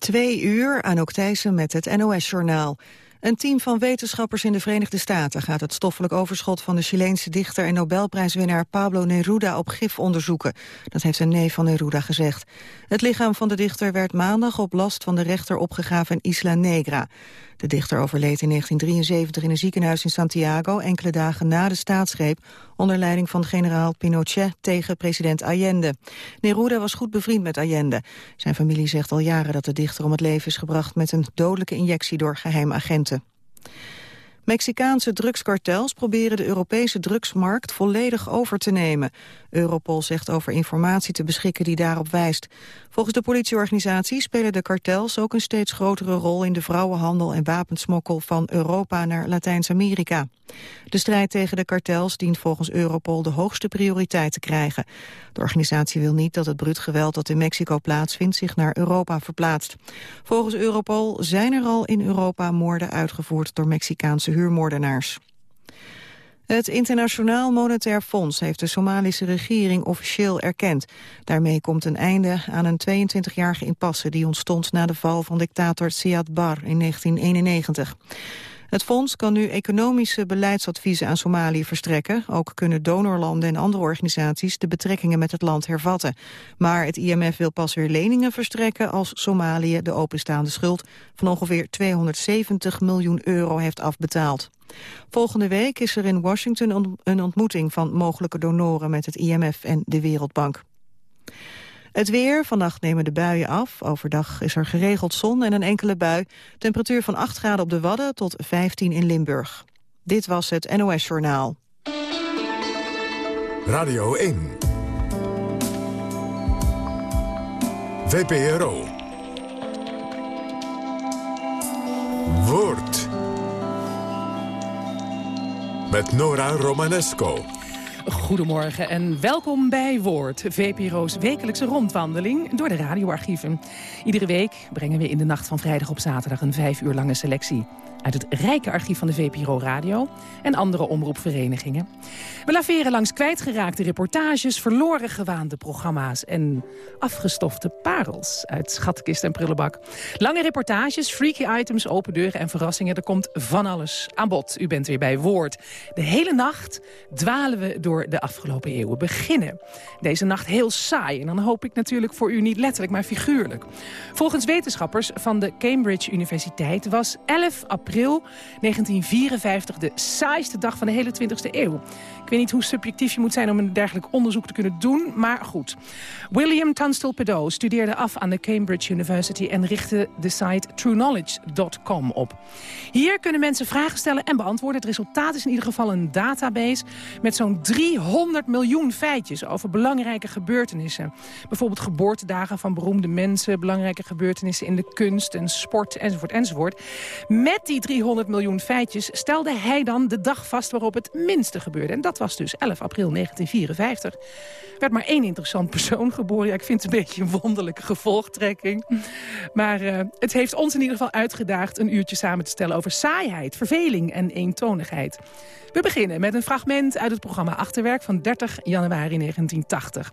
Twee uur, Anouk Thijssen met het NOS-journaal. Een team van wetenschappers in de Verenigde Staten gaat het stoffelijk overschot van de Chileense dichter en Nobelprijswinnaar Pablo Neruda op gif onderzoeken. Dat heeft een neef van Neruda gezegd. Het lichaam van de dichter werd maandag op last van de rechter opgegraven in Isla Negra. De dichter overleed in 1973 in een ziekenhuis in Santiago... enkele dagen na de staatsgreep onder leiding van generaal Pinochet tegen president Allende. Neruda was goed bevriend met Allende. Zijn familie zegt al jaren dat de dichter om het leven is gebracht... met een dodelijke injectie door geheime agenten. Mexicaanse drugskartels proberen de Europese drugsmarkt volledig over te nemen. Europol zegt over informatie te beschikken die daarop wijst. Volgens de politieorganisatie spelen de kartels ook een steeds grotere rol in de vrouwenhandel en wapensmokkel van Europa naar Latijns-Amerika. De strijd tegen de kartels dient volgens Europol de hoogste prioriteit te krijgen. De organisatie wil niet dat het bruut geweld dat in Mexico plaatsvindt zich naar Europa verplaatst. Volgens Europol zijn er al in Europa moorden uitgevoerd door Mexicaanse huurmoordenaars. Het Internationaal Monetair Fonds heeft de Somalische regering officieel erkend. Daarmee komt een einde aan een 22-jarige impasse die ontstond na de val van dictator Siad Bar in 1991. Het fonds kan nu economische beleidsadviezen aan Somalië verstrekken. Ook kunnen donorlanden en andere organisaties de betrekkingen met het land hervatten. Maar het IMF wil pas weer leningen verstrekken als Somalië de openstaande schuld van ongeveer 270 miljoen euro heeft afbetaald. Volgende week is er in Washington een ontmoeting van mogelijke donoren met het IMF en de Wereldbank. Het weer, vannacht nemen de buien af. Overdag is er geregeld zon en een enkele bui. Temperatuur van 8 graden op de Wadden tot 15 in Limburg. Dit was het NOS Journaal. Radio 1. VPRO. Woord. Met Nora Romanesco. Goedemorgen en welkom bij Woord, VPRO's wekelijkse rondwandeling door de radioarchieven. Iedere week brengen we in de nacht van vrijdag op zaterdag een vijf uur lange selectie uit het rijke archief van de VPRO Radio en andere omroepverenigingen. We laveren langs kwijtgeraakte reportages, verloren gewaande programma's en afgestofte parels uit schatkist en prullenbak. Lange reportages, freaky items, open deuren en verrassingen. Er komt van alles aan bod. U bent weer bij Woord. De hele nacht dwalen we door de afgelopen eeuwen. Beginnen deze nacht heel saai. En dan hoop ik natuurlijk voor u niet letterlijk, maar figuurlijk. Volgens wetenschappers van de Cambridge Universiteit was 11 april april 1954 de saaiste dag van de hele 20e eeuw. Ik weet niet hoe subjectief je moet zijn om een dergelijk onderzoek te kunnen doen, maar goed. William Tunstall Pedo studeerde af aan de Cambridge University en richtte de site trueknowledge.com op. Hier kunnen mensen vragen stellen en beantwoorden. Het resultaat is in ieder geval een database met zo'n 300 miljoen feitjes over belangrijke gebeurtenissen. Bijvoorbeeld geboortedagen van beroemde mensen, belangrijke gebeurtenissen in de kunst en sport enzovoort enzovoort. Met die 300 miljoen feitjes stelde hij dan de dag vast waarop het minste gebeurde. En dat was dus 11 april 1954. Er werd maar één interessant persoon geboren. Ja, ik vind het een beetje een wonderlijke gevolgtrekking. Maar uh, het heeft ons in ieder geval uitgedaagd een uurtje samen te stellen over saaiheid, verveling en eentonigheid. We beginnen met een fragment uit het programma Achterwerk van 30 januari 1980.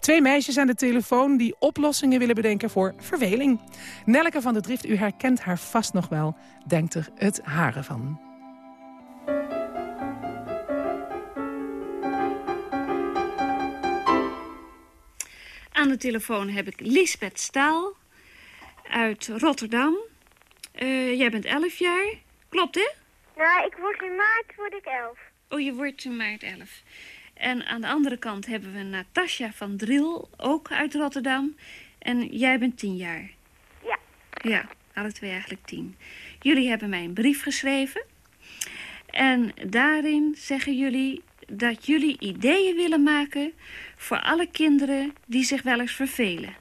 Twee meisjes aan de telefoon die oplossingen willen bedenken voor verveling. Nelke van de Drift, u herkent haar vast nog wel, denkt er het haren van. Aan de telefoon heb ik Lisbeth Staal uit Rotterdam. Uh, jij bent 11 jaar, klopt hè? Nou, ik word in maart word ik 11. Oh, je wordt in maart 11. En aan de andere kant hebben we Natasja van Dril, ook uit Rotterdam. En jij bent 10 jaar. Ja. Ja, alle twee eigenlijk 10. Jullie hebben mij een brief geschreven. En daarin zeggen jullie dat jullie ideeën willen maken voor alle kinderen die zich wel eens vervelen.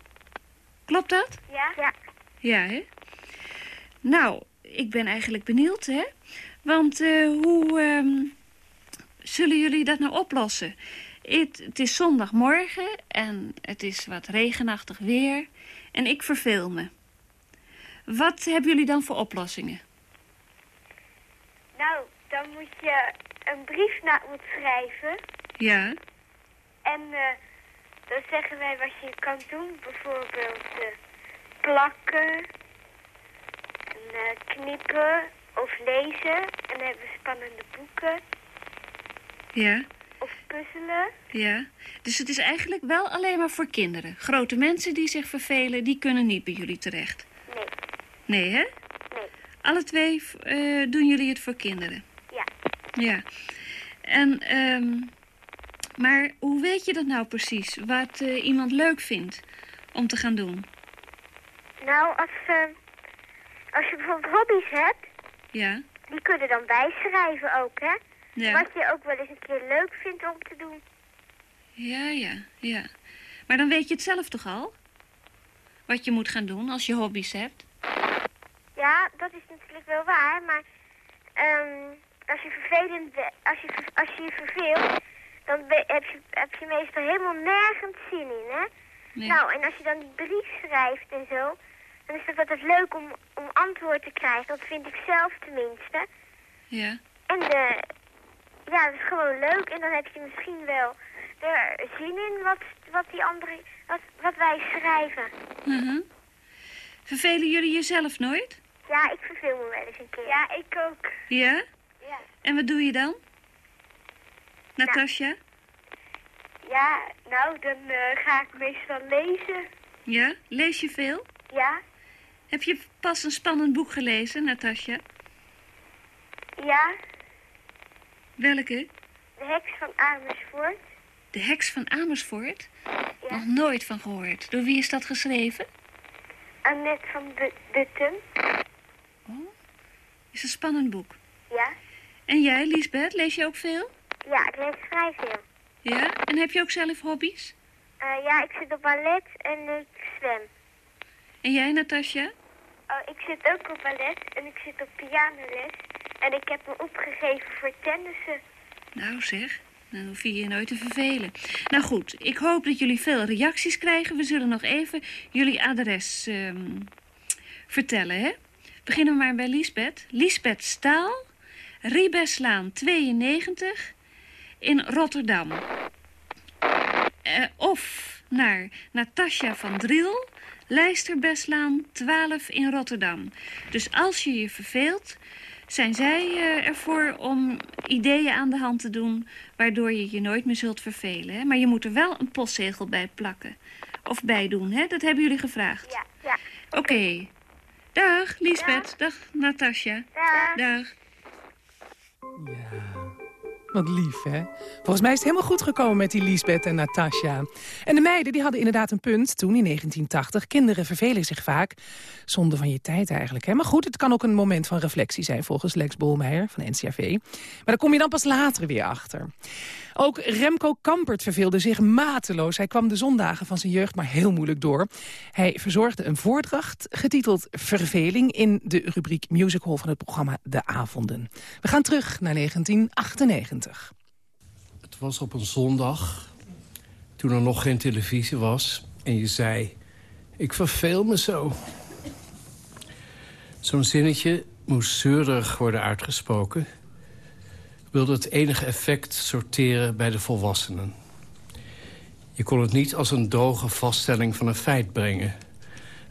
Klopt dat? Ja. Ja. Ja, hè? Nou, ik ben eigenlijk benieuwd, hè? Want uh, hoe um, zullen jullie dat nou oplossen? Het, het is zondagmorgen en het is wat regenachtig weer en ik verveel me. Wat hebben jullie dan voor oplossingen? Nou, dan moet je een brief naar ons schrijven. Ja. En uh, dan zeggen wij wat je kan doen. Bijvoorbeeld uh, plakken, eh, knippen of lezen. En dan hebben we spannende boeken. Ja, Of puzzelen. ja. Dus het is eigenlijk wel alleen maar voor kinderen. Grote mensen die zich vervelen, die kunnen niet bij jullie terecht. Nee, Nee, hè? nee. Alle twee eh, doen jullie het voor kinderen. Ja. Ja. En, ehm, maar hoe weet je dat nou precies? Wat eh, iemand leuk vindt om te gaan doen? Nou, als, eh, als je bijvoorbeeld hobby's hebt, Ja? die kunnen dan bijschrijven ook, hè? Ja, Wat je ook wel eens een keer leuk vindt om te doen. ja, ja, ja. Maar dan weet je het zelf toch al? Wat je moet gaan doen als je hobby's hebt? Ja, dat is natuurlijk wel waar, maar ehm, als je vervelend als je, als je je verveelt, dan heb, je, heb je meestal helemaal nergens zin in, hè? Nee. Nou, en als je dan die brief schrijft en zo, dan is het altijd leuk om, om antwoord te krijgen. Dat vind ik zelf tenminste. Ja, En de, ja, dat is gewoon leuk. En dan heb je misschien wel er zin in wat, wat die andere, wat, wat wij schrijven. Mhm. Vervelen jullie jezelf nooit? Ja, ik verveel me wel eens een keer. Ja, ik ook. Ja? Ja. En wat doe je dan? Natasja? Ja, nou, dan eh, ga ik meestal lezen. Ja? Lees je veel? Ja, Heb je pas een spannend boek gelezen, Natasja? ja. Welke? De heks van Amersfoort. De heks van Amersfoort? Ja. Nog nooit van gehoord. Door wie is dat geschreven? Annette van Dutten. Is een spannend boek. Ja. En jij, Liesbeth, lees je ook veel? Ja, ik lees vrij veel. Ja? En heb je ook zelf hobby's? Eh, ja, ik zit op ballet en ik zwem. En jij, Natasja? Oh, ik zit ook op ballet en ik zit op pianoles. En ik heb me opgegeven voor tennissen. Nou zeg, dan hoef je je nooit te vervelen. Nou goed, ik hoop dat jullie veel reacties krijgen. We zullen nog even jullie adres ehm, vertellen, hè? Beginnen we maar bij Liesbeth. Liesbeth Staal, Riebeslaan 92 in Rotterdam. Eh, of naar Natasja van Driel, Lijsterbeslaan 12 in Rotterdam. Dus als je je verveelt, zijn zij eh, ervoor om ideeën aan de hand te doen... waardoor je je nooit meer zult vervelen. Hè? Maar je moet er wel een postzegel bij plakken. Of bij doen, hè? Dat hebben jullie gevraagd. Ja, ja. Oké. Dag, Liesbeth. Dag, Natasja. Dag. Dag. Lief, hè? Volgens mij is het helemaal goed gekomen met die Liesbeth en Natasja. En de meiden die hadden inderdaad een punt toen in 1980. Kinderen vervelen zich vaak. Zonde van je tijd eigenlijk, hè? Maar goed, het kan ook een moment van reflectie zijn... volgens Lex Bolmeijer van NCRV. Maar daar kom je dan pas later weer achter. Ook Remco Kampert verveelde zich mateloos. Hij kwam de zondagen van zijn jeugd maar heel moeilijk door. Hij verzorgde een voordracht getiteld Verveling... in de rubriek Music van het programma De Avonden. We gaan terug naar 1998. Het was op een zondag, toen er nog geen televisie was... en je zei, ik verveel me zo. Zo'n zinnetje moest zeurderig worden uitgesproken... wilde het enige effect sorteren bij de volwassenen. Je kon het niet als een droge vaststelling van een feit brengen.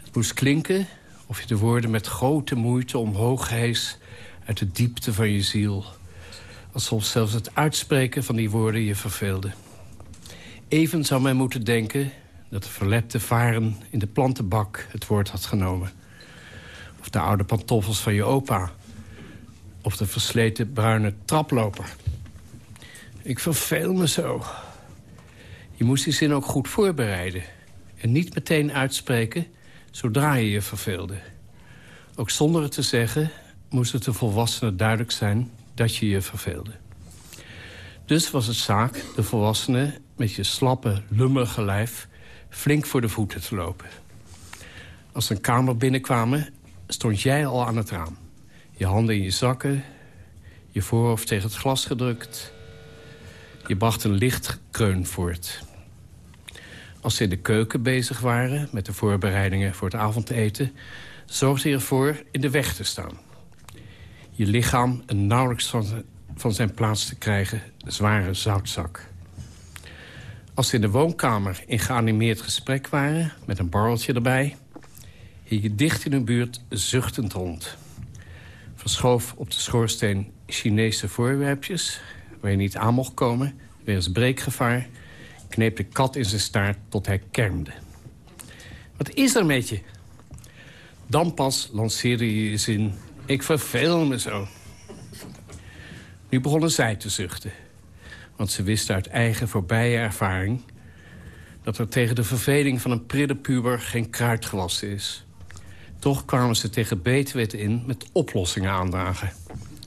Het moest klinken of je de woorden met grote moeite omhoog hees... uit de diepte van je ziel alsof zelfs het uitspreken van die woorden je verveelde. Even zou men moeten denken dat de verlepte varen in de plantenbak het woord had genomen. Of de oude pantoffels van je opa. Of de versleten bruine traploper. Ik verveel me zo. Je moest die zin ook goed voorbereiden. En niet meteen uitspreken zodra je je verveelde. Ook zonder het te zeggen moest het de volwassenen duidelijk zijn dat je je verveelde. Dus was het zaak de volwassenen met je slappe, lummerige lijf... flink voor de voeten te lopen. Als ze een kamer binnenkwamen, stond jij al aan het raam. Je handen in je zakken, je voorhoofd tegen het glas gedrukt. Je bracht een licht kreun voort. Als ze in de keuken bezig waren met de voorbereidingen voor het avondeten... zorgde je ervoor in de weg te staan je lichaam een nauwelijks van, van zijn plaats te krijgen zware zoutzak. Als ze in de woonkamer in geanimeerd gesprek waren... met een borreltje erbij... hield je dicht in hun buurt zuchtend rond. Verschoof op de schoorsteen Chinese voorwerpjes... waar je niet aan mocht komen, wegens breekgevaar... kneep de kat in zijn staart tot hij kermde. Wat is er met je? Dan pas lanceerde je je zin... Ik verveel me zo. Nu begonnen zij te zuchten. Want ze wisten uit eigen voorbije ervaring... dat er tegen de verveling van een prille puber geen kruid gewassen is. Toch kwamen ze tegen beetwet in met oplossingen aandragen.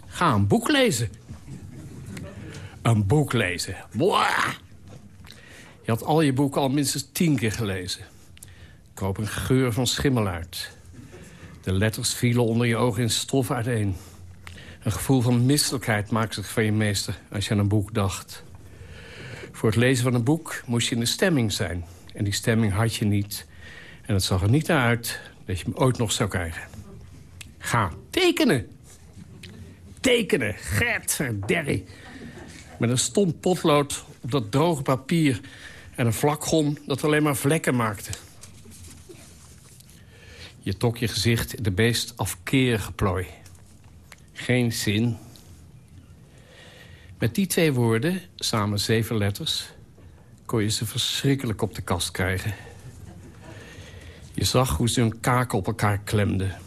Ga een boek lezen. Een boek lezen. Blah! Je had al je boeken al minstens tien keer gelezen. Kroop een geur van schimmel uit. De letters vielen onder je ogen in stof uiteen. Een gevoel van misselijkheid maakte zich van je meester als je aan een boek dacht. Voor het lezen van een boek moest je in de stemming zijn. En die stemming had je niet. En het zag er niet uit dat je hem ooit nog zou krijgen. Ga tekenen. Tekenen. Gert verderrie. Met een stom potlood op dat droge papier... en een vlakgom dat alleen maar vlekken maakte. Je tok je gezicht in de meest afkerige plooi. Geen zin. Met die twee woorden, samen zeven letters... kon je ze verschrikkelijk op de kast krijgen. Je zag hoe ze hun kaken op elkaar klemden.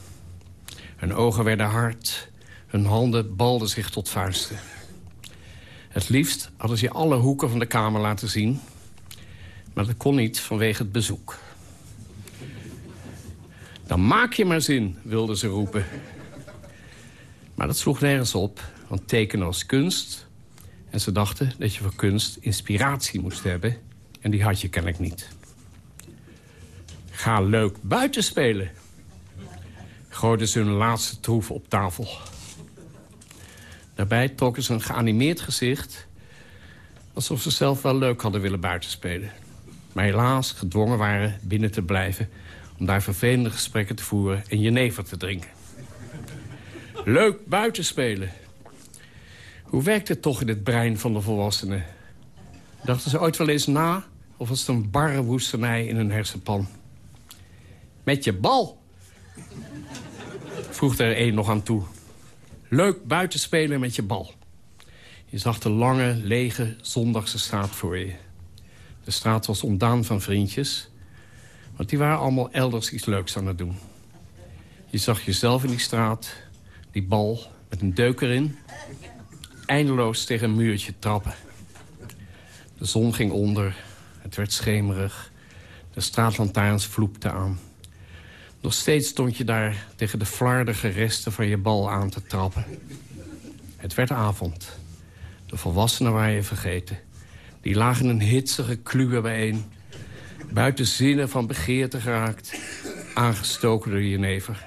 Hun ogen werden hard, hun handen balden zich tot vuisten. Het liefst hadden ze alle hoeken van de kamer laten zien... maar dat kon niet vanwege het bezoek. Dan maak je maar zin, wilden ze roepen. Maar dat sloeg nergens op, want tekenen was kunst... en ze dachten dat je voor kunst inspiratie moest hebben... en die had je kennelijk niet. Ga leuk buiten spelen. Gooiden ze hun laatste troef op tafel. Daarbij trokken ze een geanimeerd gezicht... alsof ze zelf wel leuk hadden willen buitenspelen. Maar helaas gedwongen waren binnen te blijven... om daar vervelende gesprekken te voeren en jenever te drinken. Leuk buitenspelen. Hoe werkt het toch in het brein van de volwassenen? Dachten ze ooit wel eens na... of was het een barre woestenij in hun hersenpan? Met je bal, voegde er een nog aan toe. Leuk buitenspelen met je bal. Je zag de lange, lege zondagse straat voor je. De straat was ontdaan van vriendjes. Want die waren allemaal elders iets leuks aan het doen. Je zag jezelf in die straat, die bal met een deuk erin... eindeloos tegen een muurtje trappen. De zon ging onder, het werd schemerig. De straatlantaarns vloepten aan. Nog steeds stond je daar tegen de flardige resten van je bal aan te trappen. Het werd avond. De volwassenen waren je vergeten. Die lagen een hitsige kluwe bijeen. Buiten zinnen van begeerte geraakt. Aangestoken door je never.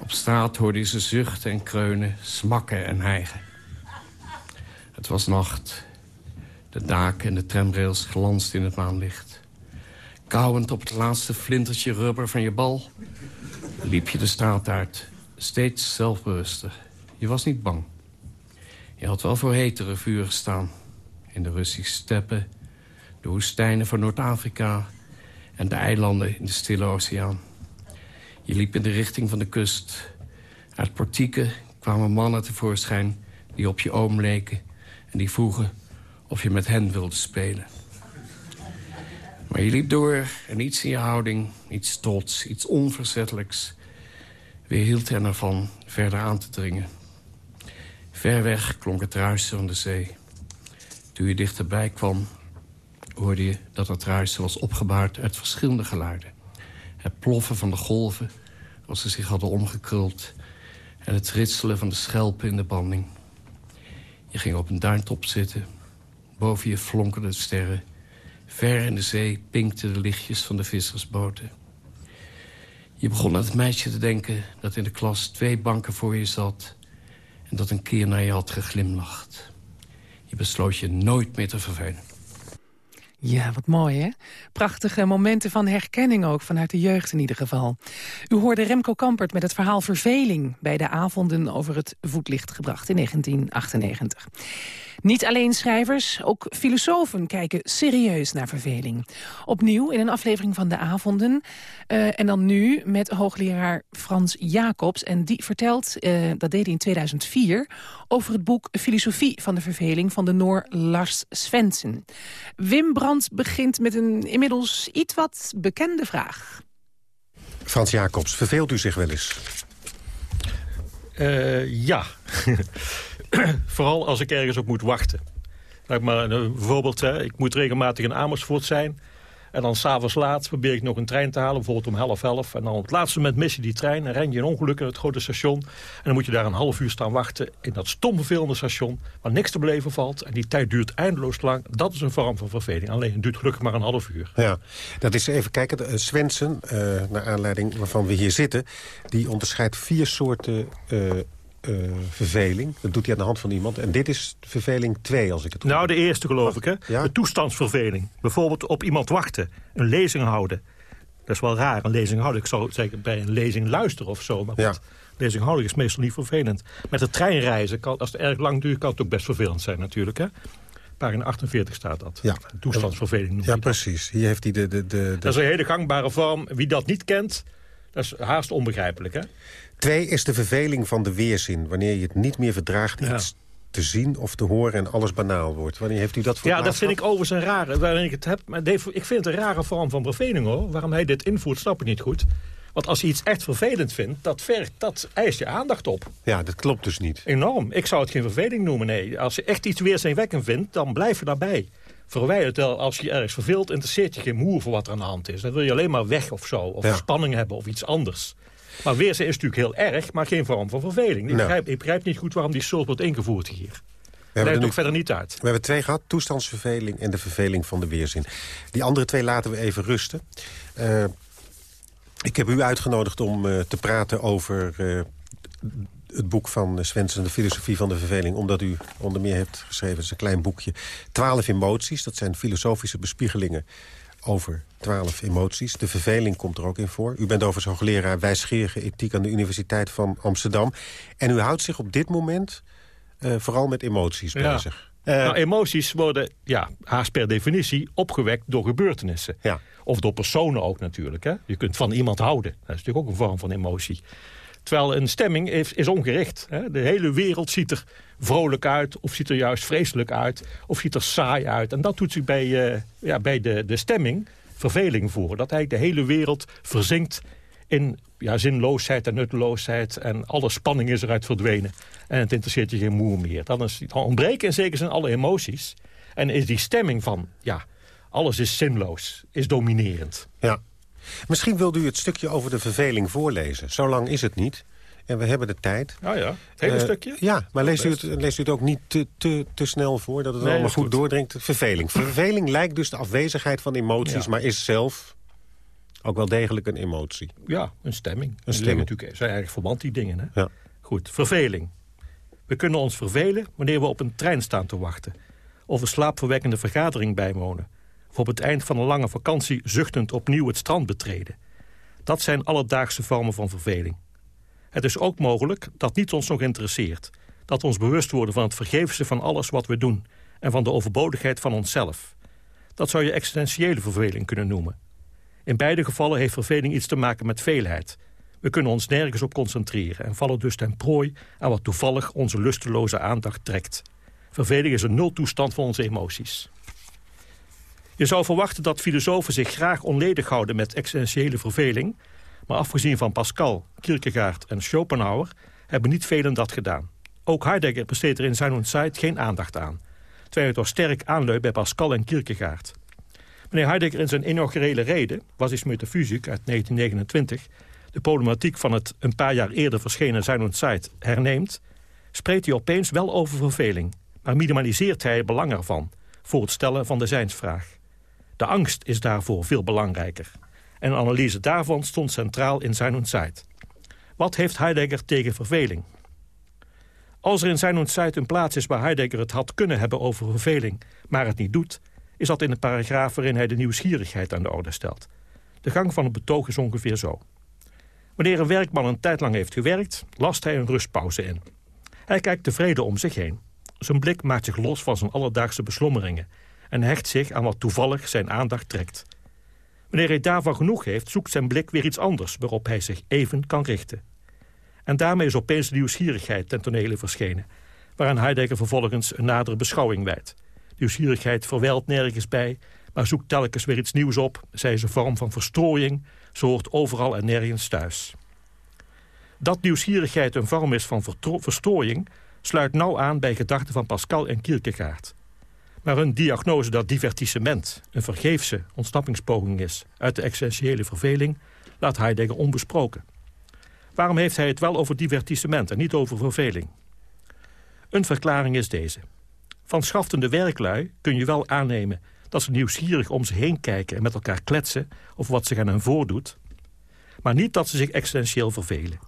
Op straat hoorde je ze zuchten en kreunen, smakken en hijgen. Het was nacht. De daken en de tramrails glansden in het maanlicht. Kauwend op het laatste flintertje rubber van je bal... liep je de straat uit, steeds zelfbewuster. Je was niet bang. Je had wel voor hetere vuur gestaan. In de Russische steppen, de woestijnen van Noord-Afrika... en de eilanden in de Stille Oceaan. Je liep in de richting van de kust. Uit portieken kwamen mannen tevoorschijn die op je oom leken... en die vroegen of je met hen wilde spelen. Maar je liep door en iets in je houding, iets trots, iets onverzettelijks... weerhield hen ervan verder aan te dringen. Ver weg klonk het ruisen van de zee. Toen je dichterbij kwam, hoorde je dat het ruisen was opgebouwd uit verschillende geluiden. Het ploffen van de golven, als ze zich hadden omgekruld... en het ritselen van de schelpen in de banding. Je ging op een duintop zitten. Boven je flonkerden de sterren... Ver in de zee pinkten de lichtjes van de vissersboten. Je begon aan het meisje te denken dat in de klas twee banken voor je zat... en dat een keer naar je had geglimlacht. Je besloot je nooit meer te vervelen. Ja, wat mooi, hè? Prachtige momenten van herkenning ook, vanuit de jeugd in ieder geval. U hoorde Remco Kampert met het verhaal Verveling... bij de avonden over het voetlicht gebracht in 1998. Niet alleen schrijvers, ook filosofen kijken serieus naar verveling. Opnieuw in een aflevering van de avonden. Uh, en dan nu met hoogleraar Frans Jacobs. En die vertelt, uh, dat deed hij in 2004... over het boek Filosofie van de verveling van de Noor Lars Svensson. Wim Brandt begint met een inmiddels iets wat bekende vraag. Frans Jacobs, verveelt u zich wel eens? Uh, ja. Vooral als ik ergens op moet wachten. Laat maar bijvoorbeeld, hè, ik moet regelmatig in Amersfoort zijn. En dan s'avonds laat probeer ik nog een trein te halen, bijvoorbeeld om half elf. En dan op het laatste moment mis je die trein en ren je een ongeluk in het grote station. En dan moet je daar een half uur staan wachten in dat stom vervelende station... waar niks te beleven valt. En die tijd duurt eindeloos lang. Dat is een vorm van verveling. Alleen het duurt gelukkig maar een half uur. Ja, dat is even kijken. Uh, Swensen, uh, naar aanleiding waarvan we hier zitten... die onderscheidt vier soorten uh, uh, verveling. Dat doet hij aan de hand van iemand. En dit is verveling 2, als ik het goed Nou, de eerste geloof ik, hè? Ja? De toestandsverveling. Bijvoorbeeld op iemand wachten. Een lezing houden. Dat is wel raar, een lezing houden. Ik zou zeggen bij een lezing luisteren of zo. Maar ja. lezing houden is meestal niet vervelend. Met de treinreizen, kan, als het erg lang duurt... kan het ook best vervelend zijn natuurlijk, hè? Pagina 48 staat dat. Ja. Toestandsverveling Ja, precies. Hier heeft hij de, de, de, de... Dat is een hele gangbare vorm. Wie dat niet kent, dat is haast onbegrijpelijk, hè? Twee is de verveling van de weerzin. Wanneer je het niet meer verdraagt iets te zien of te horen en alles banaal wordt. Wanneer heeft u dat voor Ja, dat vind ik overigens een rare. Waarin ik, het heb, maar ik vind het een rare vorm van verveling hoor. Waarom hij dit invoert, snap ik niet goed. Want als je iets echt vervelend vindt, dat, vergt, dat eist je aandacht op. Ja, dat klopt dus niet. Enorm. Ik zou het geen verveling noemen, nee. Als je echt iets weerzinwekkend vindt, dan blijf je daarbij. Verwijder het wel, als je ergens verveelt, interesseert je geen moer voor wat er aan de hand is. Dan wil je alleen maar weg of zo, of spanning hebben of iets anders. Maar weerzin is natuurlijk heel erg, maar geen vorm van verveling. Ik, begrijp, ik begrijp niet goed waarom die soort wordt ingevoerd hier. We hebben ook verder niet uit. We hebben twee gehad, toestandsverveling en de verveling van de weerzin. Die andere twee laten we even rusten. Uh, ik heb u uitgenodigd om uh, te praten over uh, het boek van Swensen, de filosofie van de verveling. Omdat u onder meer hebt geschreven, het is een klein boekje, Twaalf emoties. Dat zijn filosofische bespiegelingen over twaalf emoties. De verveling komt er ook in voor. U bent overigens hoogleraar wijsgerige ethiek aan de Universiteit van Amsterdam. En u houdt zich op dit moment uh, vooral met emoties ja. bezig. Uh, nou, emoties worden ja, haast per definitie opgewekt door gebeurtenissen. Ja. Of door personen ook natuurlijk. Hè? Je kunt van iemand houden. Dat is natuurlijk ook een vorm van emotie. Terwijl een stemming is, is ongericht. Hè? De hele wereld ziet er vrolijk uit, of ziet er juist vreselijk uit, of ziet er saai uit. En dat doet zich bij, uh, ja, bij de, de stemming verveling voor. Dat eigenlijk de hele wereld verzinkt in ja, zinloosheid en nutteloosheid. En alle spanning is eruit verdwenen. En het interesseert je geen moer meer. Dan, is, dan ontbreken in zekere zin alle emoties. En is die stemming van, ja, alles is zinloos, is dominerend. Ja. Misschien wilde u het stukje over de verveling voorlezen. Zo lang is het niet. En we hebben de tijd. Oh ja, het hele uh, stukje? Ja, maar leest u, het, leest u het ook niet te, te, te snel voor... dat het nee, allemaal goed, goed doordringt? Verveling. Verveling lijkt dus de afwezigheid van emoties... Ja. maar is zelf ook wel degelijk een emotie. Ja, een stemming. Een stemming. Natuurlijk zijn eigenlijk verband die dingen. Hè? Ja. Goed, verveling. We kunnen ons vervelen wanneer we op een trein staan te wachten. Of een slaapverwekkende vergadering bijwonen. Of op het eind van een lange vakantie zuchtend opnieuw het strand betreden. Dat zijn alledaagse vormen van verveling. Het is ook mogelijk dat niets ons nog interesseert. Dat we ons bewust worden van het vergeefse van alles wat we doen... en van de overbodigheid van onszelf. Dat zou je existentiële verveling kunnen noemen. In beide gevallen heeft verveling iets te maken met veelheid. We kunnen ons nergens op concentreren... en vallen dus ten prooi aan wat toevallig onze lusteloze aandacht trekt. Verveling is een nultoestand van onze emoties. Je zou verwachten dat filosofen zich graag onledig houden met existentiële verveling... Maar afgezien van Pascal, Kierkegaard en Schopenhauer... hebben niet velen dat gedaan. Ook Heidegger besteedt er in zijn Zeit geen aandacht aan. Terwijl het toch sterk aanleunt bij Pascal en Kierkegaard. Meneer Heidegger in zijn inaugurele reden, Was is Metaphysiek uit 1929... de problematiek van het een paar jaar eerder verschenen Zijn Zeit herneemt... spreekt hij opeens wel over verveling... maar minimaliseert hij het belang ervan... voor het stellen van de zijnsvraag. De angst is daarvoor veel belangrijker en analyse daarvan stond centraal in zijn Zeit. Wat heeft Heidegger tegen verveling? Als er in zijn Zeit een plaats is waar Heidegger het had kunnen hebben over verveling, maar het niet doet, is dat in een paragraaf waarin hij de nieuwsgierigheid aan de orde stelt. De gang van het betoog is ongeveer zo. Wanneer een werkman een tijd lang heeft gewerkt, last hij een rustpauze in. Hij kijkt tevreden om zich heen. Zijn blik maakt zich los van zijn alledaagse beslommeringen... en hecht zich aan wat toevallig zijn aandacht trekt. Wanneer hij daarvan genoeg heeft, zoekt zijn blik weer iets anders... waarop hij zich even kan richten. En daarmee is opeens nieuwsgierigheid ten tonele verschenen... waaraan Heidegger vervolgens een nadere beschouwing wijdt. Nieuwsgierigheid verwijlt nergens bij, maar zoekt telkens weer iets nieuws op. Zij is een vorm van verstrooiing, ze hoort overal en nergens thuis. Dat nieuwsgierigheid een vorm is van verstrooiing... sluit nauw aan bij gedachten van Pascal en Kierkegaard. Maar hun diagnose dat divertissement een vergeefse ontsnappingspoging is... uit de essentiële verveling, laat Heidegger onbesproken. Waarom heeft hij het wel over divertissement en niet over verveling? Een verklaring is deze. Van schaftende werklui kun je wel aannemen dat ze nieuwsgierig om ze heen kijken... en met elkaar kletsen of wat zich aan hen voordoet... maar niet dat ze zich existentieel vervelen.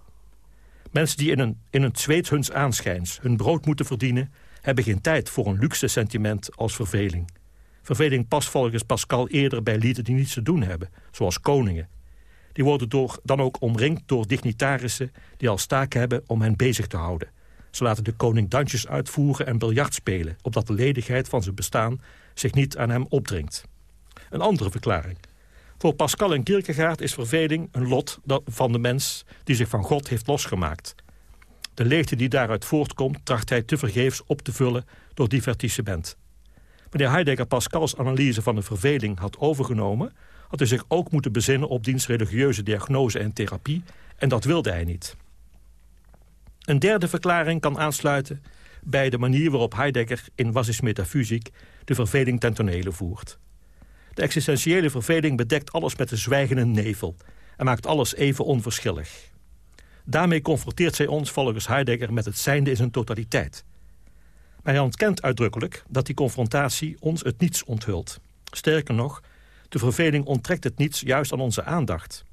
Mensen die in een, in een zweethuns aanschijns hun brood moeten verdienen... hebben geen tijd voor een luxe sentiment als verveling. Verveling past volgens Pascal eerder bij lieden die niets te doen hebben, zoals koningen. Die worden door, dan ook omringd door dignitarissen die al staak hebben om hen bezig te houden. Ze laten de koning dansjes uitvoeren en biljart spelen... opdat de ledigheid van zijn bestaan zich niet aan hem opdringt. Een andere verklaring. Voor Pascal en Kierkegaard is verveling een lot van de mens... die zich van God heeft losgemaakt. De leegte die daaruit voortkomt... tracht hij tevergeefs op te vullen door divertissement. Wanneer Heidegger Pascals analyse van de verveling had overgenomen... had hij zich ook moeten bezinnen op diens religieuze diagnose en therapie... en dat wilde hij niet. Een derde verklaring kan aansluiten bij de manier waarop Heidegger in Was is metafysiek de verveling ten tonele voert. De existentiële verveling bedekt alles met een zwijgende nevel en maakt alles even onverschillig. Daarmee confronteert zij ons volgens Heidegger met het zijnde in zijn totaliteit. Maar hij ontkent uitdrukkelijk dat die confrontatie ons het niets onthult. Sterker nog, de verveling onttrekt het niets juist aan onze aandacht.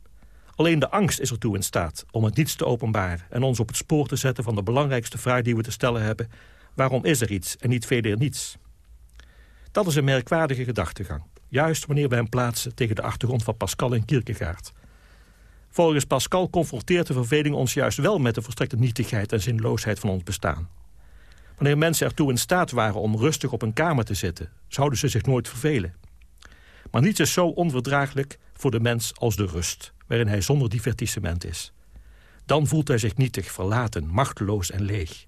Alleen de angst is ertoe in staat om het niets te openbaren... en ons op het spoor te zetten van de belangrijkste vraag die we te stellen hebben. Waarom is er iets en niet verder niets? Dat is een merkwaardige gedachtegang. Juist wanneer we hem plaatsen tegen de achtergrond van Pascal en Kierkegaard. Volgens Pascal confronteert de verveling ons juist wel met de verstrekte nietigheid en zinloosheid van ons bestaan. Wanneer mensen ertoe in staat waren om rustig op een kamer te zitten, zouden ze zich nooit vervelen. Maar niets is zo onverdraaglijk voor de mens als de rust waarin hij zonder divertissement is. Dan voelt hij zich nietig, verlaten, machteloos en leeg.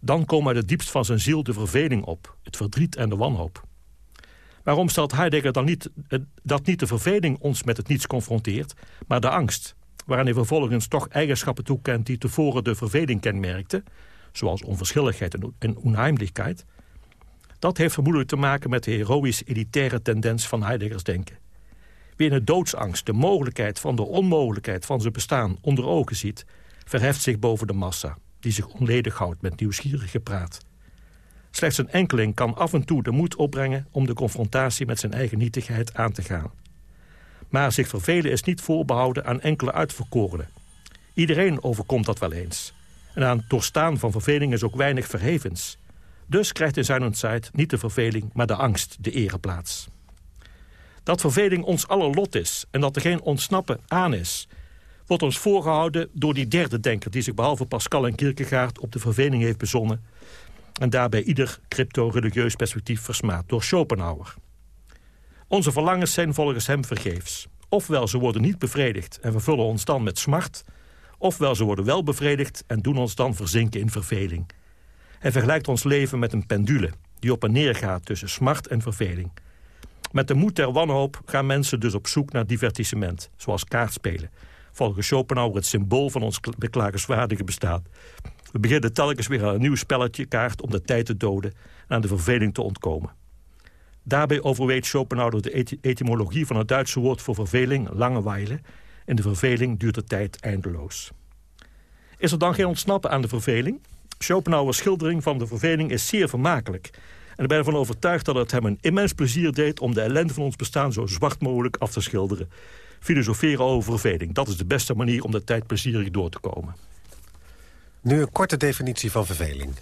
Dan komen uit het diepst van zijn ziel de verveling op, het verdriet en de wanhoop. Waarom stelt Heidegger dan niet eh, dat niet de verveling ons met het niets confronteert, maar de angst, waaraan hij vervolgens toch eigenschappen toekent die tevoren de verveling kenmerkten, zoals onverschilligheid en onheimelijkheid, dat heeft vermoedelijk te maken met de heroïsch-elitaire tendens van Heideggers denken. Wie in de doodsangst de mogelijkheid van de onmogelijkheid van zijn bestaan onder ogen ziet... verheft zich boven de massa, die zich onledig houdt met nieuwsgierige praat. Slechts een enkeling kan af en toe de moed opbrengen... om de confrontatie met zijn eigen nietigheid aan te gaan. Maar zich vervelen is niet voorbehouden aan enkele uitverkorenen. Iedereen overkomt dat wel eens. En aan het doorstaan van verveling is ook weinig verhevens. Dus krijgt in zijn tijd niet de verveling, maar de angst de ereplaats. Dat verveling ons aller lot is en dat er geen ontsnappen aan is... wordt ons voorgehouden door die derde denker... die zich behalve Pascal en Kierkegaard op de verveling heeft bezonnen... en daarbij ieder crypto-religieus perspectief versmaat door Schopenhauer. Onze verlangens zijn volgens hem vergeefs. Ofwel ze worden niet bevredigd en vervullen ons dan met smart... ofwel ze worden wel bevredigd en doen ons dan verzinken in verveling. Hij vergelijkt ons leven met een pendule die op en neer gaat tussen smart en verveling... Met de moed ter wanhoop gaan mensen dus op zoek naar divertissement, zoals kaartspelen. Volgens Schopenhauer het symbool van ons beklagenswaardige bestaan. We beginnen telkens weer een nieuw spelletje kaart om de tijd te doden en aan de verveling te ontkomen. Daarbij overweegt Schopenhauer de etymologie van het Duitse woord voor verveling, Langeweile. In de verveling duurt de tijd eindeloos. Is er dan geen ontsnappen aan de verveling? Schopenhauers schildering van de verveling is zeer vermakelijk. En ik ben ervan overtuigd dat het hem een immens plezier deed... om de ellende van ons bestaan zo zwart mogelijk af te schilderen. Filosoferen over verveling. Dat is de beste manier om de tijd plezierig door te komen. Nu een korte definitie van verveling.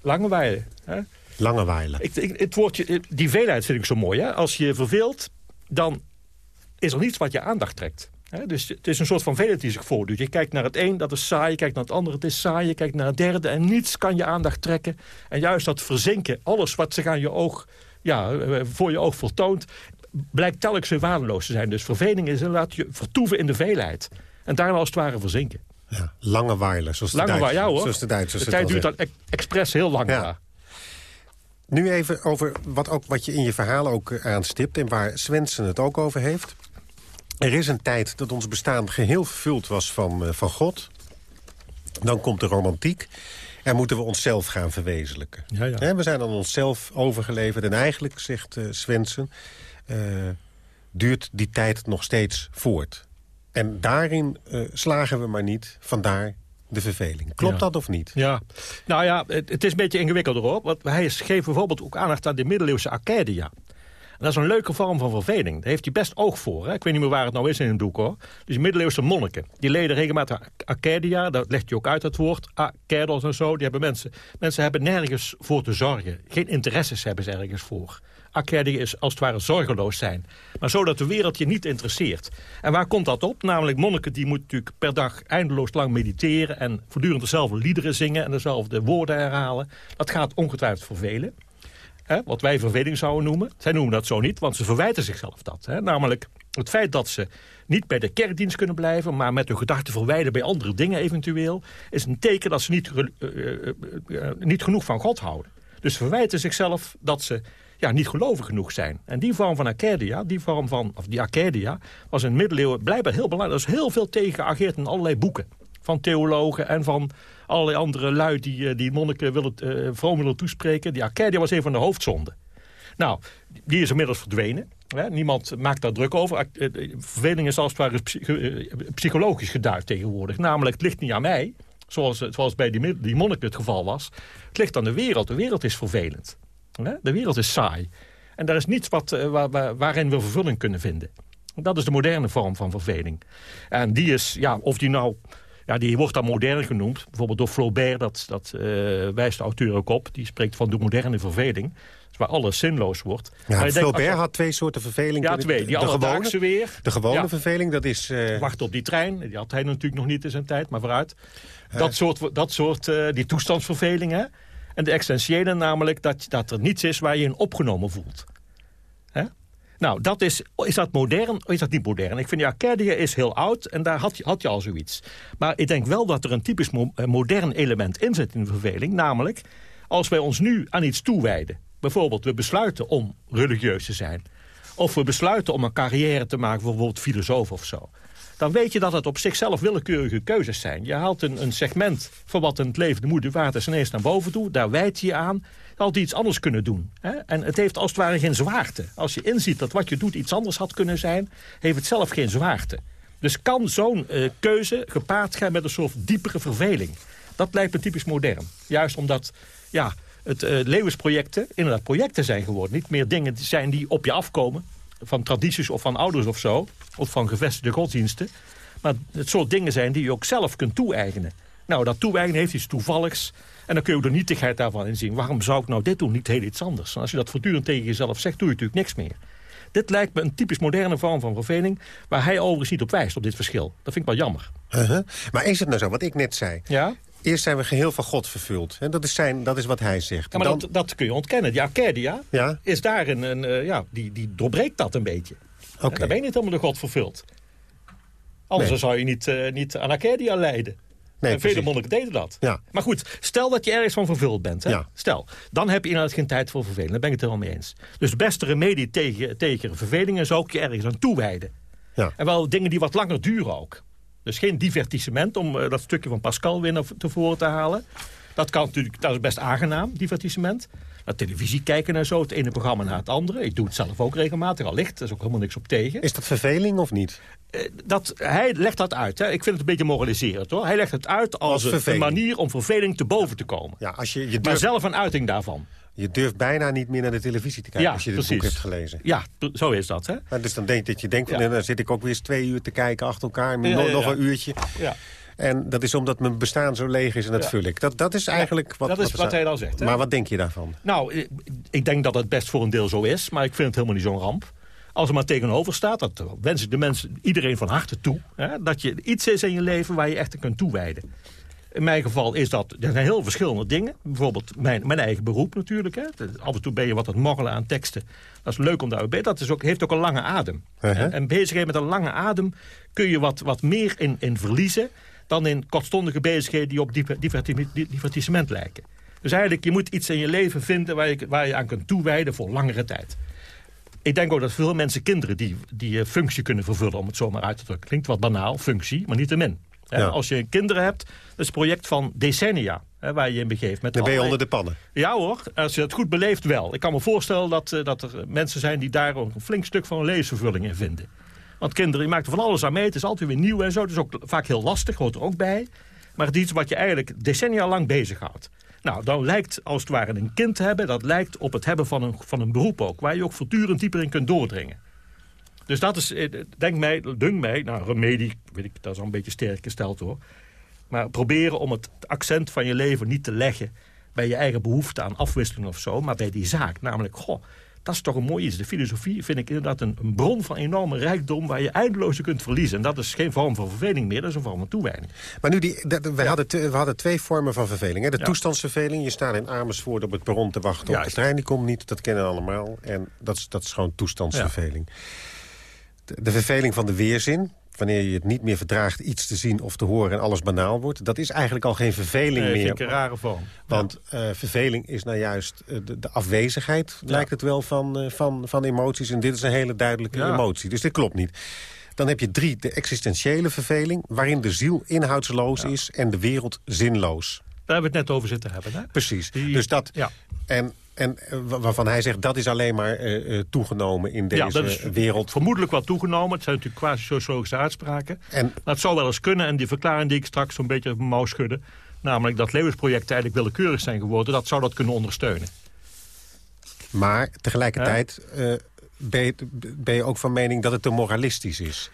Langeweile. Hè? Lange weilen. Ik, ik, het woordje, die veelheid vind ik zo mooi. Hè? Als je verveelt, dan is er niets wat je aandacht trekt. dus het is een soort van veelheid die zich voordoet. Je kijkt naar het een, dat is saai. Je kijkt naar het andere, het is saai. Je kijkt naar het derde en niets kan je aandacht trekken. En juist dat verzinken, alles wat zich aan je oog, ja, eh, voor je oog vertoont... blijkt telkens weer waardeloos te zijn. Dus verveling is inderdaad je vertoeven in de veelheid. En daarna als het ware verzinken. Ja, lange weilen, zoals, de Duitsers, ja, hoor. zoals de Duitsers De tijd duurt dan expres heel lang. Ja. Nu even over wat, ook, wat je in je verhaal ook eh, aanstipt... en waar Swensen het ook over heeft. Er is een tijd dat ons bestaan geheel vervuld was van, uh, van God. Dan komt de romantiek. En moeten we onszelf gaan verwezenlijken. Ja, ja. we zijn aan onszelf overgeleverd. En eigenlijk, zegt uh, Swensen, duurt die tijd nog steeds voort. En daarin slagen we maar niet. Vandaar de verveling. Klopt dat of niet? Ja, nou ja, het, het is een beetje ingewikkelder hoor. Want hij geeft bijvoorbeeld ook aandacht aan de middeleeuwse Arcadia. En dat is een leuke vorm van verveling. Daar heeft hij best oog voor. Hè? Ik weet niet meer waar het nou is in een doek hoor. Dus middeleeuwse monniken. Die leden regelmatig Arcadia. Dat legt je ook uit het woord. Arcados en zo. Die hebben mensen, mensen hebben nergens voor te zorgen. Geen interesses hebben ze ergens voor. Arcadia is als het ware zorgeloos zijn. Maar zodat de wereld je niet interesseert. En waar komt dat op? Namelijk monniken die moeten natuurlijk per dag eindeloos lang mediteren... en voortdurend dezelfde liederen zingen en dezelfde woorden herhalen. Dat gaat ongetwijfeld vervelen. Wat wij verveling zouden noemen. Zij noemen dat zo niet, want ze verwijten zichzelf dat. Namelijk het feit dat ze niet bij de kerkdienst kunnen blijven... maar met hun gedachten verwijden bij andere dingen eventueel... is een teken dat ze niet, uh, uh, uh, niet genoeg van God houden. Dus verwijten zichzelf dat ze ja, niet gelovig genoeg zijn. En die vorm van Arcadia, die vorm van, of die Arcadia, was in de middeleeuwen blijkbaar heel belangrijk. Er is heel veel tegen geageerd in allerlei boeken. Van theologen en van allerlei andere lui die, eh, die monniken willen, uh, vroom willen toespreken. Die Arcadia was een van de hoofdzonden. Nou, die is inmiddels verdwenen. Hè? Niemand maakt daar druk over. Eh, verveling is als het ware psychologisch geduid tegenwoordig. Namelijk, het ligt niet aan mij, zoals, zoals bij die, die monniken het geval was. Het ligt aan de wereld. De wereld is vervelend. De wereld is saai. En daar is niets wat, eh, waar, waarin we vervulling kunnen vinden. Dat is de moderne vorm van verveling. En die is, ja, of die nou... Ja, die wordt dan modern genoemd. Bijvoorbeeld door Flaubert, dat, dat uh, wijst de auteur ook op. Die spreekt van de moderne verveling. waar alles zinloos wordt. Ja, Flaubert had twee soorten verveling. Ja, twee. Die de gewone, weer. De gewone verveling, dat is... Uh... Wacht op die trein. Die had hij natuurlijk nog niet in zijn tijd, maar vooruit. Dat soort, dat soort die toestandsverveling, hè. En de essentiële namelijk dat, dat er niets is waar je in opgenomen voelt. Nou, dat is, is dat modern of is dat niet modern? Ik vind, ja, Arcadia is heel oud en daar had je, had je al zoiets. Maar ik denk wel dat er een typisch eh, modern element in zit in de verveling. Namelijk, als wij ons nu aan iets toewijden. Bijvoorbeeld, we besluiten om religieus te zijn. Of we besluiten om een carrière te maken, bijvoorbeeld filosoof of zo dan weet je dat het op zichzelf willekeurige keuzes zijn. Je haalt een, een segment van wat in het leven de moeder waard is ineens naar boven toe. Daar wijt je aan. Je had iets anders kunnen doen. Hè? En het heeft als het ware geen zwaarte. Als je inziet dat wat je doet iets anders had kunnen zijn... heeft het zelf geen zwaarte. Dus kan zo'n uh, keuze gepaard gaan met een soort diepere verveling. Dat lijkt me typisch modern. Juist omdat ja, het uh, inderdaad projecten zijn geworden. Niet meer dingen zijn die op je afkomen van tradities of van ouders of zo. Of van gevestigde godsdiensten. Maar het soort dingen zijn die je ook zelf kunt toe-eigenen. Nou, dat toe-eigenen heeft iets toevalligs. En dan kun je de nietigheid daarvan inzien. Waarom zou ik nou dit doen, niet heel iets anders? En als je dat voortdurend tegen jezelf zegt, doe je natuurlijk niks meer. Dit lijkt me een typisch moderne vorm van verveling... waar hij overigens niet op wijst, op dit verschil. Dat vind ik wel jammer. Uh-huh. Maar is het nou zo, wat ik net zei... Ja? Eerst zijn we geheel van God vervuld. En dat, is zijn, dat is wat hij zegt. Ja, maar dat, dat, kun je ontkennen. Die Arcadia ja? is daarin een, uh, ja, die, die doorbreekt dat een beetje. Okay. En dan ben je niet helemaal de God vervuld. Anders zou je niet, uh, niet aan Arcadia leiden. Nee, en vele monniken deden dat. Ja. Maar goed, stel dat je ergens van vervuld bent. Hè? Ja. Stel, dan heb je inderdaad geen tijd voor verveling. Daar ben ik het er wel mee eens. Dus de beste remedie tegen, tegen vervelingen zou ik je ergens aan toewijden. Ja. En wel dingen die wat langer duren ook. Dus geen divertissement om uh, dat stukje van Pascal weer naar tevoren te halen. Dat, kan natuurlijk, dat is best aangenaam, divertissement. Naar televisie kijken en zo, het ene programma na het andere. Ik doe het zelf ook regelmatig, al licht, daar is ook helemaal niks op tegen. Is dat verveling of niet? Uh, dat, hij legt dat uit. Hè. Ik vind het een beetje moraliserend. hoor. Hij legt het uit als, als een manier om verveling te boven te komen. Ja, als je, je. Maar zelf een uiting daarvan. Je durft bijna niet meer naar de televisie te kijken als je dit boek hebt gelezen. Ja, zo is dat. Hè? dus dan denk dat je denkt, van, dan zit ik ook weer eens twee uur te kijken achter elkaar. nog, nog een uurtje. Ja. En dat is omdat mijn bestaan zo leeg is en dat vul ik. Dat, dat is eigenlijk wat, dat is wat, hij dan zegt. Hè? Maar wat denk je daarvan? Nou, ik denk dat het best voor een deel zo is. Maar ik vind het helemaal niet zo'n ramp. Als er maar tegenover staat, dat wens ik de mensen, iedereen van harte toe... Hè, dat je iets is in je leven waar je echt aan kunt toewijden. In mijn geval is dat, er zijn heel verschillende dingen. Bijvoorbeeld mijn, mijn eigen beroep natuurlijk. Hè. Af en toe ben je wat het morgelen aan teksten. Dat is leuk om daar bij. Dat is ook, heeft ook een lange adem. Uh En bezigheid met een lange adem kun je wat, wat meer in, in verliezen... dan in kortstondige bezigheden die op divertissement lijken. Dus eigenlijk, je moet iets in je leven vinden waar je, waar je aan kunt toewijden voor langere tijd. Ik denk ook dat veel mensen kinderen die, die functie kunnen vervullen... om het zomaar uit te drukken. Klinkt wat banaal, functie, maar niet te min. Als je kinderen hebt, dat is een project van decennia hè, waar je in begeeft. Met Dan ben je onder de pannen. Ja hoor, als je het goed beleeft wel. Ik kan me voorstellen dat, eh, dat er mensen zijn die daar een flink stuk van levensvervulling in vinden. Want kinderen, je maakt er van alles aan mee. Het is altijd weer nieuw en zo. Het is ook vaak heel lastig, hoort er ook bij. Maar is iets wat je eigenlijk decennia lang bezighoudt. Nou, dan lijkt als het ware een kind hebben... dat lijkt op het hebben van een, van een beroep ook... waar je ook voortdurend dieper in kunt doordringen. Dus dat is, eh, denk mij, dunk mij, nou, remedie, weet ik, dat is al een beetje sterk gesteld hoor. Maar proberen om het accent van je leven niet te leggen bij je eigen behoefte aan afwisseling of zo, maar bij die zaak. Namelijk, goh, dat is toch een mooi iets. De filosofie vind ik inderdaad een, een bron van enorme rijkdom... waar je eindeloos kunt verliezen. En dat is geen vorm van verveling meer, dat is een vorm van toewijding. Maar nu, die, we, hadden we hadden twee vormen van verveling. Hè? De toestandsverveling, je staat in Amersfoort op het perron te wachten... op de trein, die komt niet, dat kennen we allemaal. En dat is, dat is gewoon toestandsverveling de verveling van de weerzin wanneer je het niet meer verdraagt iets te zien of te horen en alles banaal wordt. Dat is eigenlijk al geen verveling nee, meer. Een rare vorm. Want uh, verveling is nou juist uh, de, de, afwezigheid, lijkt het wel, van, uh, van, van emoties. En dit is een hele duidelijke ja. emotie. Dus dit klopt niet. Dan heb je drie, de existentiële verveling... waarin de ziel inhoudsloos is en de wereld zinloos. Daar hebben we het net over zitten hebben. Hè? Precies. Die, dus dat, ja. En en eh, waarvan hij zegt dat is alleen maar uh, toegenomen in deze ja, dat is wereld. Vermoedelijk wel toegenomen. Het zijn natuurlijk quasi-sociologische uitspraken. En, maar het zou wel eens kunnen. En die verklaring die ik straks zo'n beetje op mijn mouw schudde... namelijk dat levensprojecten eigenlijk willekeurig zijn geworden... dat zou dat kunnen ondersteunen. Maar tegelijkertijd uh, ben, je, ben je ook van mening dat het te moralistisch is.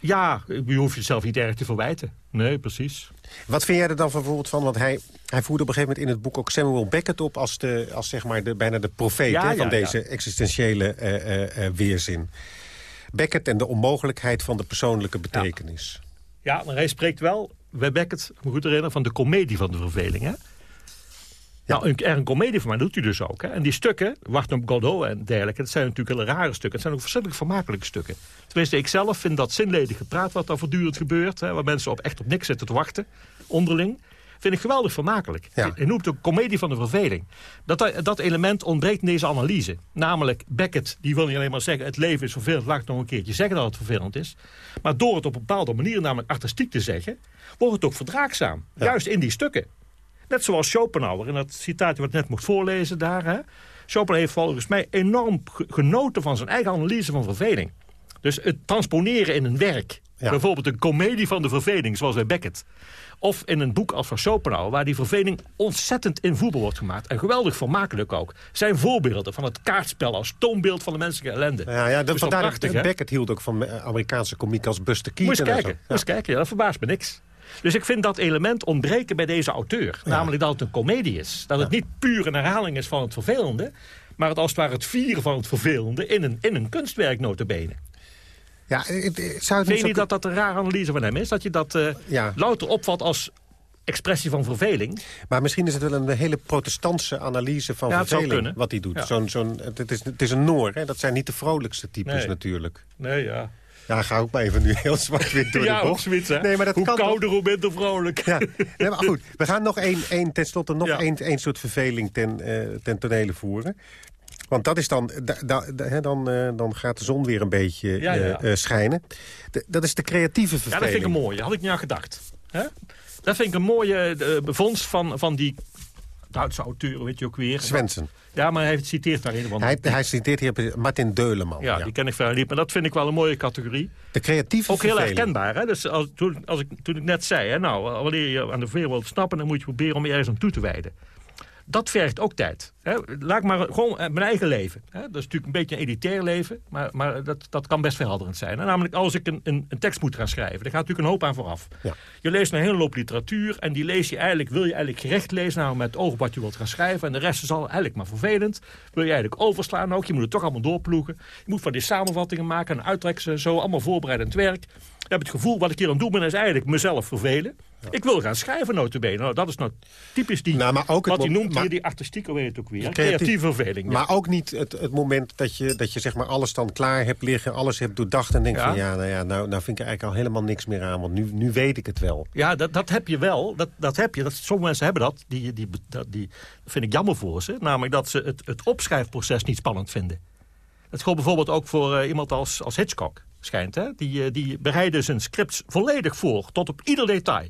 Ja, je hoeft jezelf niet erg te verwijten. Nee, precies. Wat vind jij er dan bijvoorbeeld van? Want hij, hij voerde op een gegeven moment in het boek ook Samuel Beckett op... als, de, als zeg maar de, bijna de profeet ja, hè, van ja, deze ja. existentiële uh, uh, weerzin. Beckett en de onmogelijkheid van de persoonlijke betekenis. Ja, maar hij spreekt wel, bij Beckett, me goed herinneren... van de komedie van de verveling, hè? Nou, een, er een komedie van mij doet hij dus ook. Hè? En die stukken, Wacht op Godot en dergelijke... dat zijn natuurlijk hele rare stukken. Het zijn ook verschrikkelijk vermakelijke stukken. Tenminste, ik zelf vind dat zinledig gepraat wat daar voortdurend gebeurt... Hè, waar mensen op, echt op niks zitten te wachten, onderling... vind ik geweldig vermakelijk. Ja. Hij noemt ook komedie van de verveling. Dat, dat element ontbreekt in deze analyse. Namelijk, Beckett, die wil niet alleen maar zeggen... het leven is vervelend, laat ik nog een keertje zeggen dat het vervelend is. Maar door het op een bepaalde manier, namelijk artistiek te zeggen... wordt het ook verdraagzaam. Juist in die stukken. Net zoals Schopenhauer, in dat citaatje wat ik net mocht voorlezen daar. Hè? Schopenhauer heeft volgens mij enorm genoten van zijn eigen analyse van verveling. Dus het transponeren in een werk. Bijvoorbeeld een komedie van de verveling, zoals bij Beckett. Of in een boek als van Schopenhauer... waar die verveling ontzettend in voetbal wordt gemaakt. En geweldig vermakelijk ook. Zijn voorbeelden van het kaartspel als toonbeeld van de menselijke ellende. Ja, ja dat, prachtig, Beckett hield ook van Amerikaanse komiek als Buster Keaton. Moet eens kijken, ja. kijken ja, dat verbaast me niks. Dus ik vind dat element ontbreken bij deze auteur. Namelijk dat het een komedie is. Dat het niet puur een herhaling is van het vervelende... maar het als het ware het vieren van het vervelende in een, in een kunstwerk notabene. Ja, het, zou Vind je niet dat dat een rare analyse van hem is? Dat je dat uh, ja. louter opvat als expressie van verveling. Maar misschien is het wel een hele protestantse analyse van ja, verveling... wat hij doet. Ja. Zo'n, zo'n, het, is, het is een Noor, hè? dat zijn niet de vrolijkste types nee. natuurlijk. Nee, ja. Ja, ga ook maar even nu heel zwart-wit door ja, de bocht. Hè? Nee, maar dat hoe kan kouder, hoe minder vrolijk. Ja, nee, maar goed. We gaan nog één, één tenslotte nog ja. één, soort verveling ten, uh, ten tonele voeren. Want dat is dan, da, da, da, dan, uh, dan gaat de zon weer een beetje ja, ja. Uh, schijnen. De, dat is de creatieve verveling. Ja, dat vind ik een mooie. Had ik niet aan gedacht. Hè? Dat vind ik een mooie bevondst van, van die Duitse auteur, weet je ook weer. Swensen. Ja, maar hij citeert daar een hij, hij citeert hier Martin Deuleman. Ja, ja, die ken ik verder niet, maar dat vind ik wel een mooie categorie. De creatieve Ook heel herkenbaar, hè? Dus als, toen, als ik, toen ik net zei, hè, nou, wanneer je aan de wereld wilt snappen... dan moet je proberen om je ergens aan toe te wijden. Dat vergt ook tijd. Hè. Laat ik maar gewoon mijn eigen leven. Hè. Dat is natuurlijk een beetje een elitair leven, maar, maar dat, dat kan best verhelderend zijn. En namelijk als ik een, een, een, tekst moet gaan schrijven, daar gaat natuurlijk een hoop aan vooraf. Ja. Je leest een hele loop literatuur en die lees je eigenlijk, wil je eigenlijk gerecht lezen, nou, met het oog wat je wilt gaan schrijven. En de rest is al eigenlijk maar vervelend. Wil je eigenlijk overslaan ook, je moet het toch allemaal doorploegen. Je moet van die samenvattingen maken en uittrekken, zo, allemaal voorbereidend werk. Je hebt het gevoel, wat ik hier aan doen ben, is eigenlijk mezelf vervelen. Ik wil gaan schrijven, notabene. Nou, dat is nou typisch die, nou, maar ook wat hij noemt hier, die artistieke, weet het ook weer. Creatieve verveling. Maar ook niet het, het moment dat je, dat je zeg maar alles dan klaar hebt liggen, alles hebt doordacht en denkt van ja, nou ja, nou, nou vind ik eigenlijk al helemaal niks meer aan, want nu, nu weet ik het wel. Ja, dat, dat heb je wel. Dat, dat heb je. Dat, sommige mensen hebben dat. Die, die, dat die vind ik jammer voor ze. Namelijk dat ze het, het opschrijfproces niet spannend vinden. Dat geldt bijvoorbeeld ook voor uh, iemand als, als Hitchcock schijnt. Hè? Die, eh, die bereidde zijn scripts volledig voor, tot op ieder detail.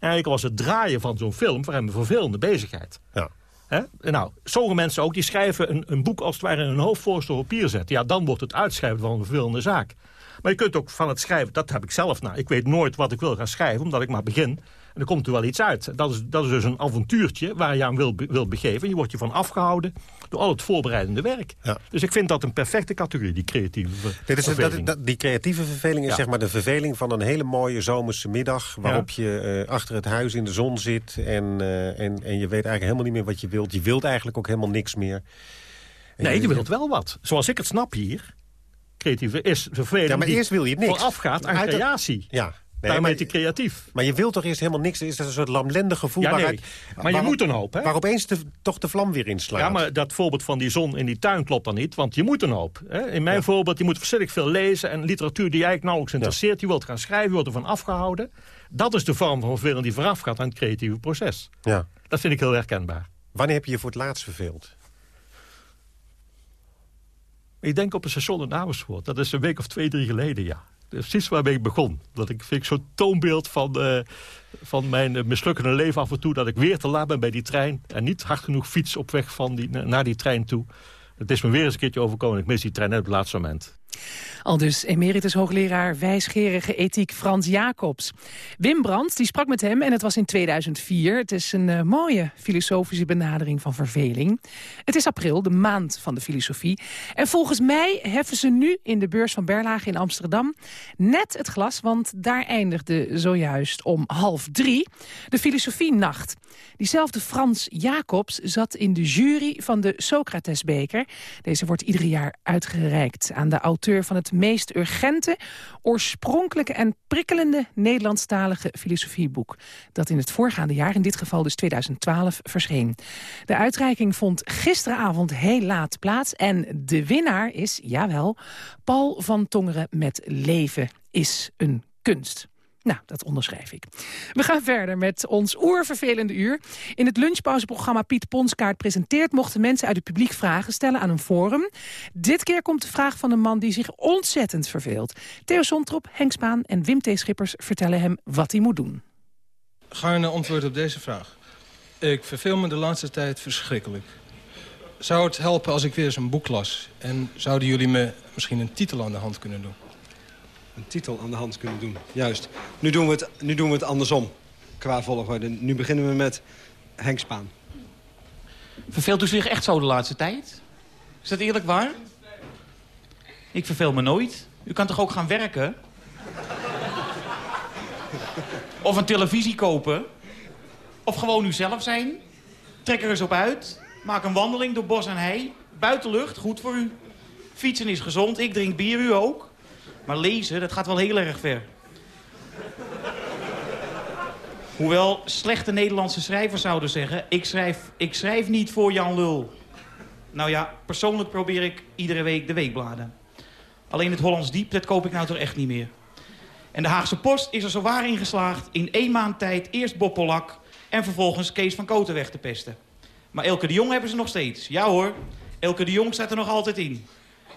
En eigenlijk was het draaien van zo'n film voor hem een vervelende bezigheid. Ja. Hè? Nou, sommige mensen ook, die schrijven een, een boek als het ware in hun hoofd op papier zetten. Ja, dan wordt het uitschrijven van een vervelende zaak. Maar je kunt ook van het schrijven, dat heb ik zelf nou. Ik weet nooit wat ik wil gaan schrijven, omdat ik maar begin. En er komt er wel iets uit. Dat is, dat is dus een avontuurtje waar je aan wil, wil begeven. Je wordt je van afgehouden door al het voorbereidende werk. Ja. Dus ik vind dat een perfecte categorie, die creatieve Dit is, verveling. Dat, die creatieve verveling is zeg maar de verveling van een hele mooie zomerse middag... waarop je uh, achter het huis in de zon zit en, uh, en, en je weet eigenlijk helemaal niet meer wat je wilt. Je wilt eigenlijk ook helemaal niks meer. nee, je, je wilt wel wat. Zoals ik het snap hier creatieve is vervelend. Ja, maar eerst wil je niks. Voorafgaat aan creatie. Ja, Nee, Daarmee te creatief. Maar je wilt toch eerst helemaal niks? Is dat een soort lamlendig gevoel? Ja, nee. maar je moet een hoop, hè? Waar opeens de, toch de vlam weer inslaat. Ja, maar dat voorbeeld van die zon in die tuin klopt dan niet. Want je moet een hoop. Hè? In mijn voorbeeld, je moet verschrikkelijk veel lezen... en literatuur die je eigenlijk nauwelijks interesseert. Je wilt gaan schrijven, je wordt ervan afgehouden. Dat is de vorm van verveling die voorafgaat aan het creatieve proces. Ja. Dat vind ik heel herkenbaar. Wanneer heb je je voor het laatst verveeld? Ik denk op een station in Amersfoort. Dat is een week of twee, drie geleden, ja precies waarmee ik begon. Dat ik vind zo'n toonbeeld van, uh, van mijn mislukkende leven af en toe... dat ik weer te laat ben bij die trein... en niet hard genoeg fiets op weg van die, naar die trein toe. Het is me weer eens een keertje overkomen. Ik mis die trein net op het laatste moment. Al dus emeritus hoogleraar wijsgerige ethiek Frans Jacobs. Wim Brandt die sprak met hem en het was in 2004. Het is een uh, mooie filosofische benadering van verveling. Het is april, de maand van de filosofie. En volgens mij heffen ze nu in de beurs van Berlage in Amsterdam net het glas, want daar eindigde zojuist om half drie de filosofienacht. Diezelfde Frans Jacobs zat in de jury van de Socratesbeker. Deze wordt ieder jaar uitgereikt aan de auteur van het meest urgente, oorspronkelijke en prikkelende Nederlandstalige filosofieboek. Dat in het voorgaande jaar, in dit geval dus 2012, verscheen. De uitreiking vond gisteravond heel laat plaats en de winnaar is, jawel, Paul van Tongeren met Leven is een kunst. Nou, dat onderschrijf ik. We gaan verder met ons oervervelende uur. In het lunchpauzeprogramma Piet Ponskaart presenteert... mochten mensen uit het publiek vragen stellen aan een forum. Dit keer komt de vraag van een man die zich ontzettend verveelt. Theo Sontrop, Henk Spaan en Wim T. Schippers vertellen hem wat hij moet doen. Gaarne antwoord op deze vraag. Ik verveel me de laatste tijd verschrikkelijk. Zou het helpen als ik weer eens een boek las? En zouden jullie me misschien een titel aan de hand kunnen doen? Titel aan de hand kunnen doen. Juist. Nu doen we het, nu doen we het andersom, qua volgorde. Nu beginnen we met Henk Spaan. Verveelt u zich echt zo de laatste tijd? Is dat eerlijk waar? Ik verveel me nooit. U kan toch ook gaan werken? Of een televisie kopen? Of gewoon u zelf zijn? Trek er eens op uit. Maak een wandeling door bos en hei. Buitenlucht, goed voor u. Fietsen is gezond, ik drink bier, u ook. Maar lezen, dat gaat wel heel erg ver. Hoewel slechte Nederlandse schrijvers zouden zeggen... Ik schrijf, ik schrijf niet voor Jan Lul. Nou ja, persoonlijk probeer ik iedere week de weekbladen. Alleen het Hollands Diep, dat koop ik nou toch echt niet meer. En de Haagse Post is er zowaar in geslaagd... in één maand tijd eerst Bob Polak... en vervolgens Kees van Koten weg te pesten. Maar Elke de Jong hebben ze nog steeds. Ja hoor, Elke de Jong staat er nog altijd in.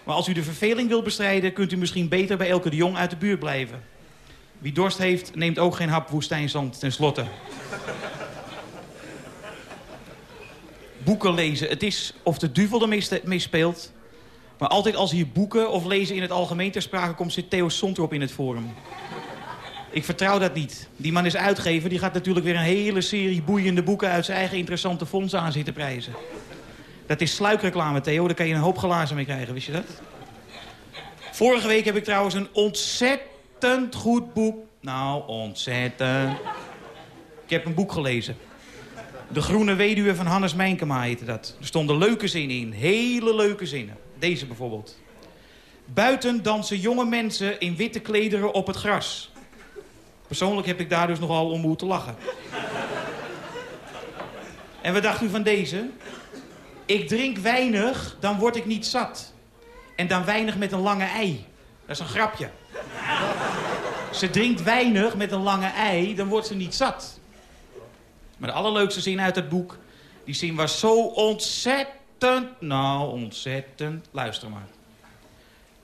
Maar als u de verveling wilt bestrijden... kunt u misschien beter bij Elke de Jong uit de buurt blijven. Wie dorst heeft, neemt ook geen hap woestijnzand ten slotte. boeken lezen. Het is of de duivel ermee mee speelt. Maar altijd als hier boeken of lezen in het algemeen ter sprake komt... zit Theo Sontrop in het forum. Ik vertrouw dat niet. Die man is uitgever, die gaat natuurlijk weer een hele serie boeiende boeken... uit zijn eigen interessante fonds aan zitten prijzen. Dat is sluikreclame, Theo. Daar kan je een hoop glazen mee krijgen, wist je dat? Vorige week heb ik trouwens een ontzettend goed boek... Nou, ontzettend... Ik heb een boek gelezen. De Groene Weduwe van Hannes Mijnkema heette dat. Er stonden leuke zinnen in, hele leuke zinnen. Deze bijvoorbeeld. Buiten dansen jonge mensen in witte klederen op het gras. Persoonlijk heb ik daar dus nogal om moeten lachen. En wat dacht u van deze? Ik drink weinig, dan word ik niet zat. En dan weinig met een lange ei. Dat is een grapje. Ze drinkt weinig met een lange ei, dan wordt ze niet zat. Maar de allerleukste zin uit het boek... die zin was zo ontzettend... nou, ontzettend... luister maar.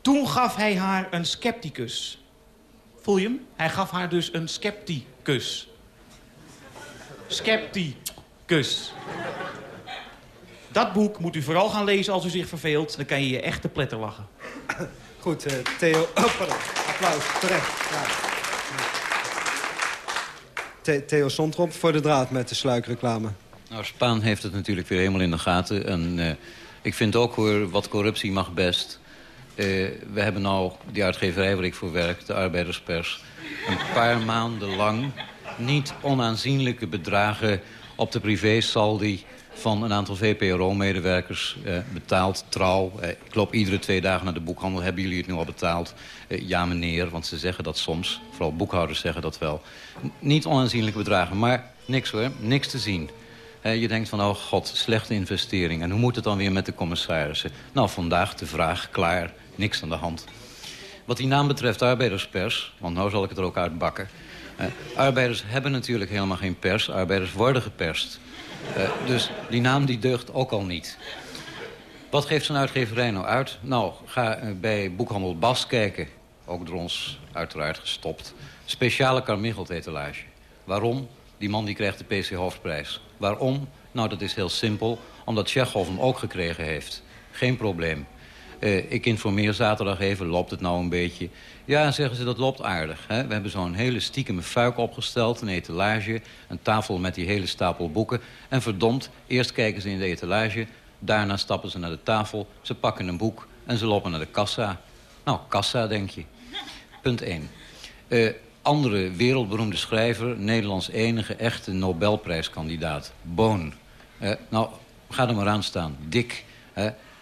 Toen gaf hij haar een scepticus. Voel je hem? Hij gaf haar dus een scepticus. Scepticus. Dat boek moet u vooral gaan lezen als u zich verveelt. Dan kan je je echt te pletter lachen. Goed, uh, Theo... Oh, pardon. Applaus, terecht. Ja. Theo Sontrop voor de draad met de sluikreclame. Nou, Spaan heeft het natuurlijk weer helemaal in de gaten. En uh, ik vind ook hoor, wat corruptie mag best. Uh, we hebben nou die uitgeverij waar ik voor werk, de arbeiderspers... een paar maanden lang niet onaanzienlijke bedragen op de privésaldi van een aantal VPRO-medewerkers eh, betaald, trouw. Eh, ik loop iedere twee dagen naar de boekhandel. Hebben jullie het nu al betaald? Eh, ja, meneer, want ze zeggen dat soms. Vooral boekhouders zeggen dat wel. niet onaanzienlijke bedragen, maar niks hoor. Niks te zien. je denkt van, oh god, slechte investering. En hoe moet het dan weer met de commissarissen? Nou, vandaag de vraag, klaar, niks aan de hand. Wat die naam betreft, arbeiderspers, want nou zal ik het er ook uitbakken. Uh, arbeiders hebben natuurlijk helemaal geen pers. Arbeiders worden geperst. Uh, dus die naam die deugt ook al niet. Wat geeft zo'n uitgeverij nou uit? Nou, ga uh, bij boekhandel Bas kijken. Ook door ons uiteraard gestopt. Speciale Carmichelt-etalage. Waarom? Die man die krijgt de PC Hoofdprijs. Waarom? Nou, dat is heel simpel. Omdat Tsjechov hem ook gekregen heeft. Geen probleem. Uh, ik informeer zaterdag even, loopt het nou een beetje. Ja, zeggen ze, dat loopt aardig. Hè? We hebben zo'n hele stiekeme fuik opgesteld, een etalage... een tafel met die hele stapel boeken. En verdomd, eerst kijken ze in de etalage... daarna stappen ze naar de tafel, ze pakken een boek... en ze lopen naar de kassa. Nou, kassa, denk je. Punt 1. Uh, eh, andere wereldberoemde schrijver... Nederlands enige echte Nobelprijskandidaat, Boon. Uh, nou, ga er maar aan staan. Dik?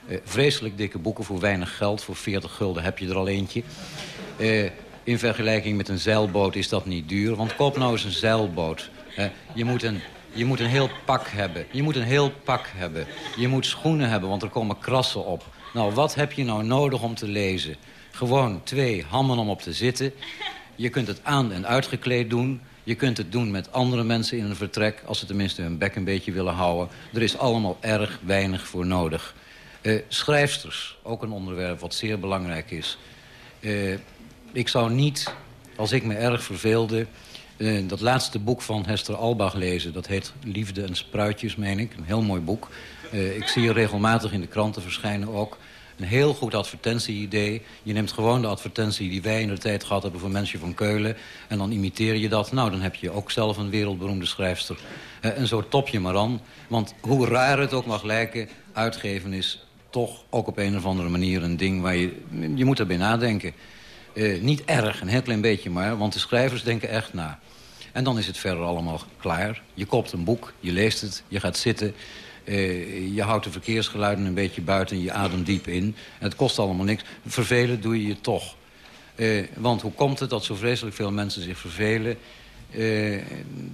Uh, vreselijk dikke boeken voor weinig geld. Voor 40 gulden heb je er al eentje. Uh, in vergelijking met een zeilboot is dat niet duur. Want koop nou eens een zeilboot. Je, moet een, je moet een heel pak hebben. Je moet een heel pak hebben. Je moet schoenen hebben, want er komen krassen op. Nou, wat heb je nou nodig om te lezen? Gewoon twee hammen om op te zitten. Je kunt het aan- en uitgekleed doen. Je kunt het doen met andere mensen in een vertrek... als ze tenminste hun bek een beetje willen houden. Er is allemaal erg weinig voor nodig. Uh, schrijfsters, ook een onderwerp wat zeer belangrijk is. Uh, ik zou niet, als ik me erg verveelde... Uh, dat laatste boek van Hester Albach lezen. Dat heet Liefde en Spruitjes, meen ik. Een heel mooi boek. ik zie je regelmatig in de kranten verschijnen ook. Een heel goed advertentie-idee. Je neemt gewoon de advertentie die wij in de tijd gehad hebben... voor mensen van Keulen. En dan imiteer je dat. Nou, dan heb je ook zelf een wereldberoemde schrijfster. en zo top je maar aan. Want hoe raar het ook mag lijken... uitgeven is toch ook op een of andere manier een ding waar je... Je moet erbij nadenken. Uh, niet erg, een heel klein beetje maar, want de schrijvers denken echt na. En dan is het verder allemaal klaar. Je kopt een boek, je leest het, je gaat zitten... Uh, je houdt de verkeersgeluiden een beetje buiten, je ademt diep in. Het kost allemaal niks. Vervelen doe je je toch. Uh, want hoe komt het dat zo vreselijk veel mensen zich vervelen?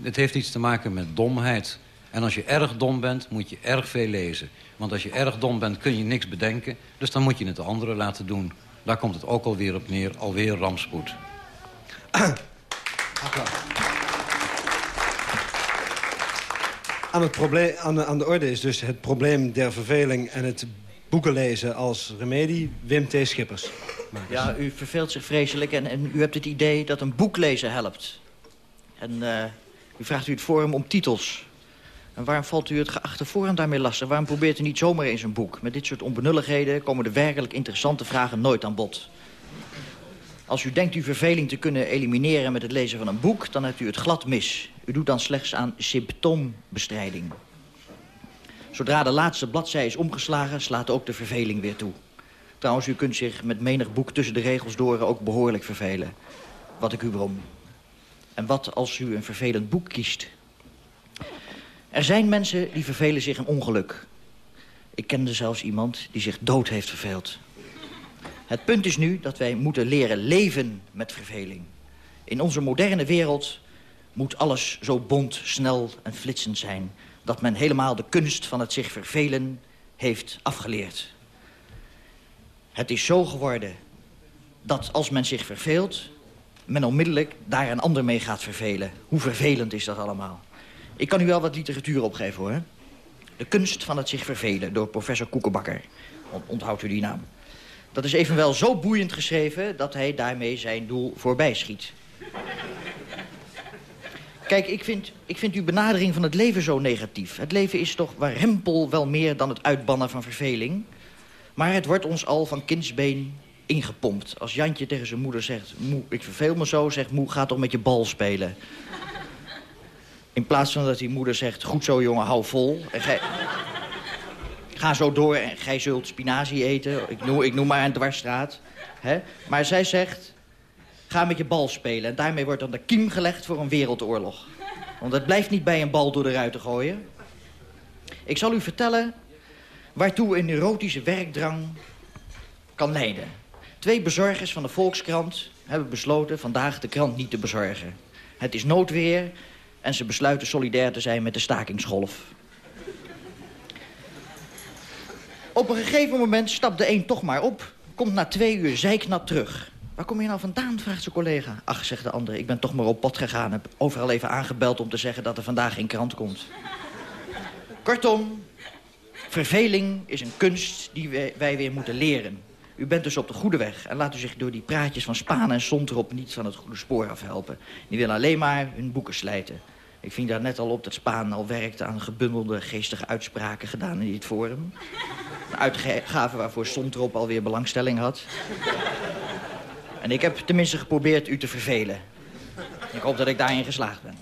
het heeft iets te maken met domheid. En als je erg dom bent, moet je erg veel lezen. Want als je erg dom bent, kun je niks bedenken. Dus dan moet je het de anderen laten doen. Daar komt het ook alweer op neer. Alweer rampspoed. Aan, het probleem, aan, de, aan de orde is dus het probleem der verveling... en het boeken lezen als remedie. Wim T. Schippers. Ja, u verveelt zich vreselijk en, en u hebt het idee dat een boek lezen helpt. En uh, u vraagt u het forum om titels. En waarom valt u het geachte forum daarmee lastig? Waarom probeert u niet zomaar eens een boek? Met dit soort onbenulligheden komen de werkelijk interessante vragen nooit aan bod. Als u denkt uw verveling te kunnen elimineren met het lezen van een boek... dan hebt u het glad mis. U doet dan slechts aan symptoombestrijding. Zodra de laatste bladzij is omgeslagen, slaat ook de verveling weer toe. Trouwens, u kunt zich met menig boek tussen de regels door ook behoorlijk vervelen. Wat ik u brom. En wat als u een vervelend boek kiest? Er zijn mensen die vervelen zich een ongeluk. Ik kende zelfs iemand die zich dood heeft verveeld. Het punt is nu dat wij moeten leren leven met verveling. In onze moderne wereld moet alles zo bont, snel en flitsend zijn... dat men helemaal de kunst van het zich vervelen heeft afgeleerd. Het is zo geworden dat als men zich verveelt... men onmiddellijk daar een ander mee gaat vervelen. Hoe vervelend is dat allemaal? Ik kan u wel wat literatuur opgeven, hoor. De kunst van het zich vervelen door professor Koekenbakker. Onthoudt u die naam. Dat is evenwel zo boeiend geschreven dat hij daarmee zijn doel voorbij schiet. Kijk, ik vind, ik vind uw benadering van het leven zo negatief. Het leven is toch warempel wel meer dan het uitbannen van verveling. Maar het wordt ons al van kindsbeen ingepompt. Als Jantje tegen zijn moeder zegt... Moe, ik verveel me zo, zegt Moe, ga toch met je bal spelen. In plaats van dat die moeder zegt... goed zo, jongen, hou vol. En. Ga zo door en gij zult spinazie eten. Ik noem, ik noem maar een dwarsstraat. Hè? Maar zij zegt... ga met je bal spelen. En daarmee wordt dan de kiem gelegd voor een wereldoorlog. Want het blijft niet bij een bal door de ruiten gooien. Ik zal u vertellen waartoe een erotische werkdrang kan leiden. Twee bezorgers van de Volkskrant hebben besloten vandaag de krant niet te bezorgen. Het is noodweer en ze besluiten solidair te zijn met de stakingsgolf. Op een gegeven moment stapt de een toch maar op. Komt na twee uur zijknat terug. Waar kom je nou vandaan, vraagt zijn collega. Ach, zegt de ander, ik ben toch maar op pad gegaan. Heb overal even aangebeld om te zeggen dat er vandaag geen krant komt. Kortom, verveling is een kunst die wij, wij weer moeten leren. U bent dus op de goede weg. En laat u zich door die praatjes van Spaan en Sontrop niet van het goede spoor afhelpen. Die willen alleen maar hun boeken slijten. Ik ving daar net al op dat Spaan al werkte aan gebundelde geestige uitspraken gedaan in dit forum. Een uitgave waarvoor Sontrop alweer belangstelling had. En ik heb tenminste geprobeerd u te vervelen. Ik hoop dat ik daarin geslaagd ben.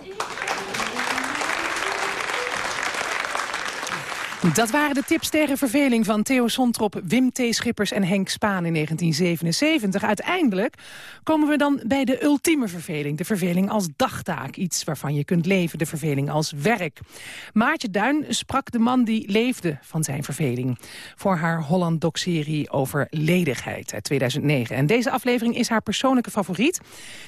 Dat waren de tips tegen verveling van Theo Sontrop, Wim T. Schippers en Henk Spaan in 1977. Uiteindelijk komen we dan bij de ultieme verveling. De verveling als dagtaak, iets waarvan je kunt leven. De verveling als werk. Maartje Duin sprak de man die leefde van zijn verveling. Voor haar Holland Doc-serie over ledigheid uit 2009. En deze aflevering is haar persoonlijke favoriet.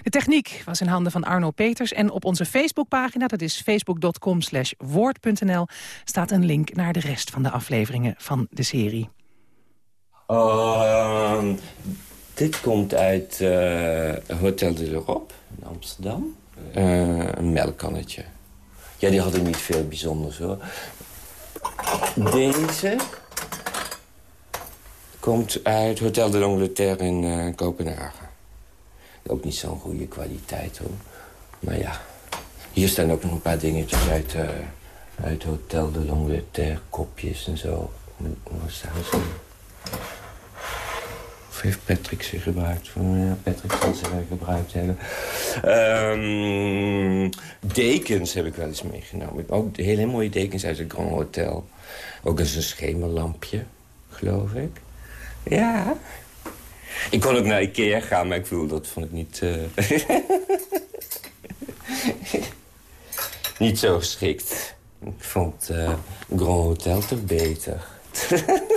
De techniek was in handen van Arno Peters. En op onze Facebookpagina, dat is facebook.com woord.nl... staat een link naar de rest van de afleveringen van de serie? Uh, dit komt uit uh, Hotel de l'Europe in Amsterdam. Uh, een melkkannetje. Ja, die hadden niet veel bijzonders hoor. Deze komt uit Hotel de l'Angleterre in uh, Kopenhagen. Ook niet zo'n goede kwaliteit hoor. Maar ja, hier staan ook nog een paar dingetjes uit uit Hotel de L'Angleterre, kopjes en zo. Of heeft Patrick ze gebruikt? Ja, Patrick zal ze gebruikt hebben. Um, dekens heb ik wel eens meegenomen. Ook hele mooie dekens uit het Grand Hotel. Ook eens een schemerlampje, geloof ik. Ja. Ik kon ook naar Ikea gaan, maar ik voel dat vond ik niet... Uh... niet zo geschikt. Ik vond uh, Grand Hotel toch beter.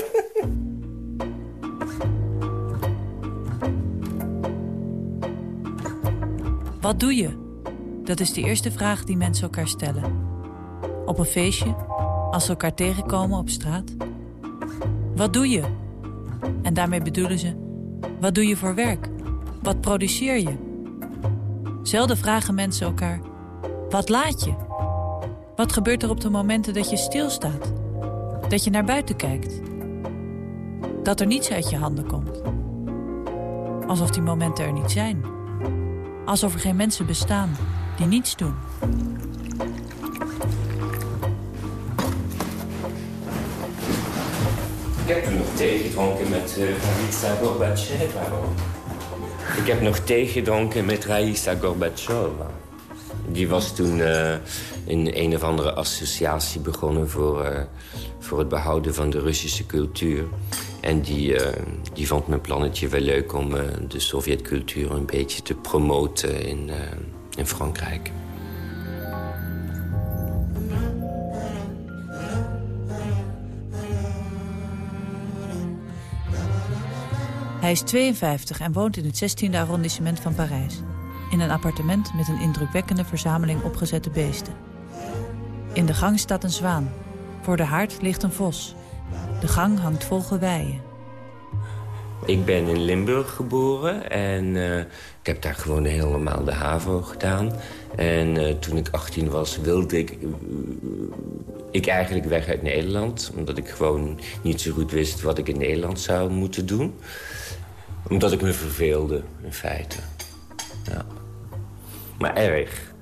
Wat doe je? Dat is de eerste vraag die mensen elkaar stellen. Op een feestje, als ze elkaar tegenkomen op straat. Wat doe je? En daarmee bedoelen ze, wat doe je voor werk? Wat produceer je? Zelden vragen mensen elkaar, wat laat je? Wat gebeurt er op de momenten dat je stilstaat? Dat je naar buiten kijkt? Dat er niets uit je handen komt? Alsof die momenten er niet zijn. Alsof er geen mensen bestaan die niets doen. Ik heb nog thee gedronken met uh, Vanita Gorbachev. Ik heb nog thee gedronken met Raisa Gorbachova. Die was toen uh, in een of andere associatie begonnen... Voor, uh, voor het behouden van de Russische cultuur. En die, uh, die vond mijn plannetje wel leuk om de Sovjetcultuur een beetje te promoten in, in Frankrijk. Hij is 52 en woont in het 16e arrondissement van Parijs. In een appartement met een indrukwekkende verzameling opgezette beesten. In de gang staat een zwaan. Voor de haard ligt een vos. De gang hangt vol geweien. Ik ben in Limburg geboren en uh, ik heb daar gewoon helemaal de HAVO gedaan. En uh, toen ik 18 was wilde ik, uh, ik eigenlijk weg uit Nederland. Omdat ik gewoon niet zo goed wist wat ik in Nederland zou moeten doen omdat ik me verveelde, in feite. Ja. Maar erg.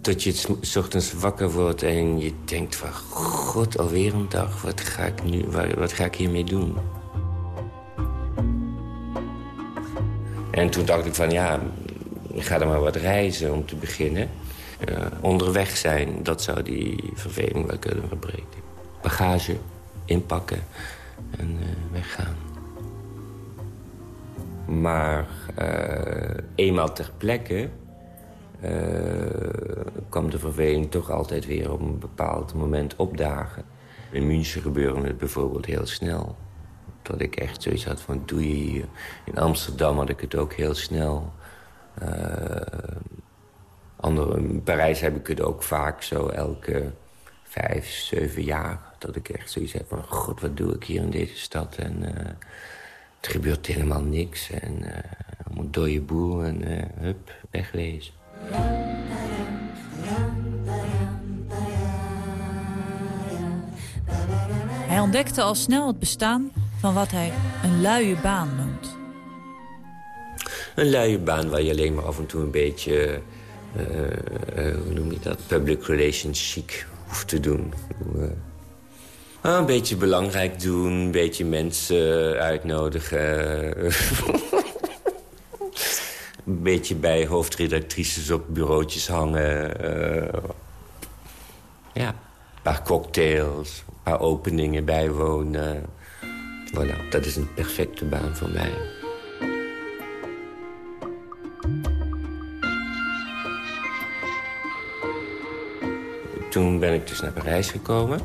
Dat je s ochtends wakker wordt en je denkt van... God, alweer een dag, wat ga ik, nu, wat ga ik hiermee doen? En toen dacht ik van, ja, ik ga er maar wat reizen om te beginnen. Uh, onderweg zijn, dat zou die verveling wel kunnen verbreken. Bagage inpakken en uh, weggaan. Maar uh, eenmaal ter plekke uh, kwam de verveling toch altijd weer op een bepaald moment opdagen. In München gebeurde het bijvoorbeeld heel snel. Dat ik echt zoiets had van, doe je hier. In Amsterdam had ik het ook heel snel. Uh, andere, in Parijs heb ik het ook vaak zo elke vijf, zeven jaar. Dat ik echt zoiets heb van, god, wat doe ik hier in deze stad? En het gebeurt helemaal niks. En uh, moet door je boel en uh, hup, wegwezen. Hij ontdekte al snel het bestaan van wat hij een luie baan noemt. Een luie baan waar je alleen maar af en toe een beetje... Uh, hoe noem je dat? Public relations chic hoeft te doen. Ah, een beetje belangrijk doen, een beetje mensen uitnodigen. een beetje bij hoofdredactrices op bureautjes hangen. Uh, ja, een paar cocktails, een paar openingen bijwonen. Voilà, dat is een perfecte baan voor mij. Toen ben ik dus naar Parijs gekomen.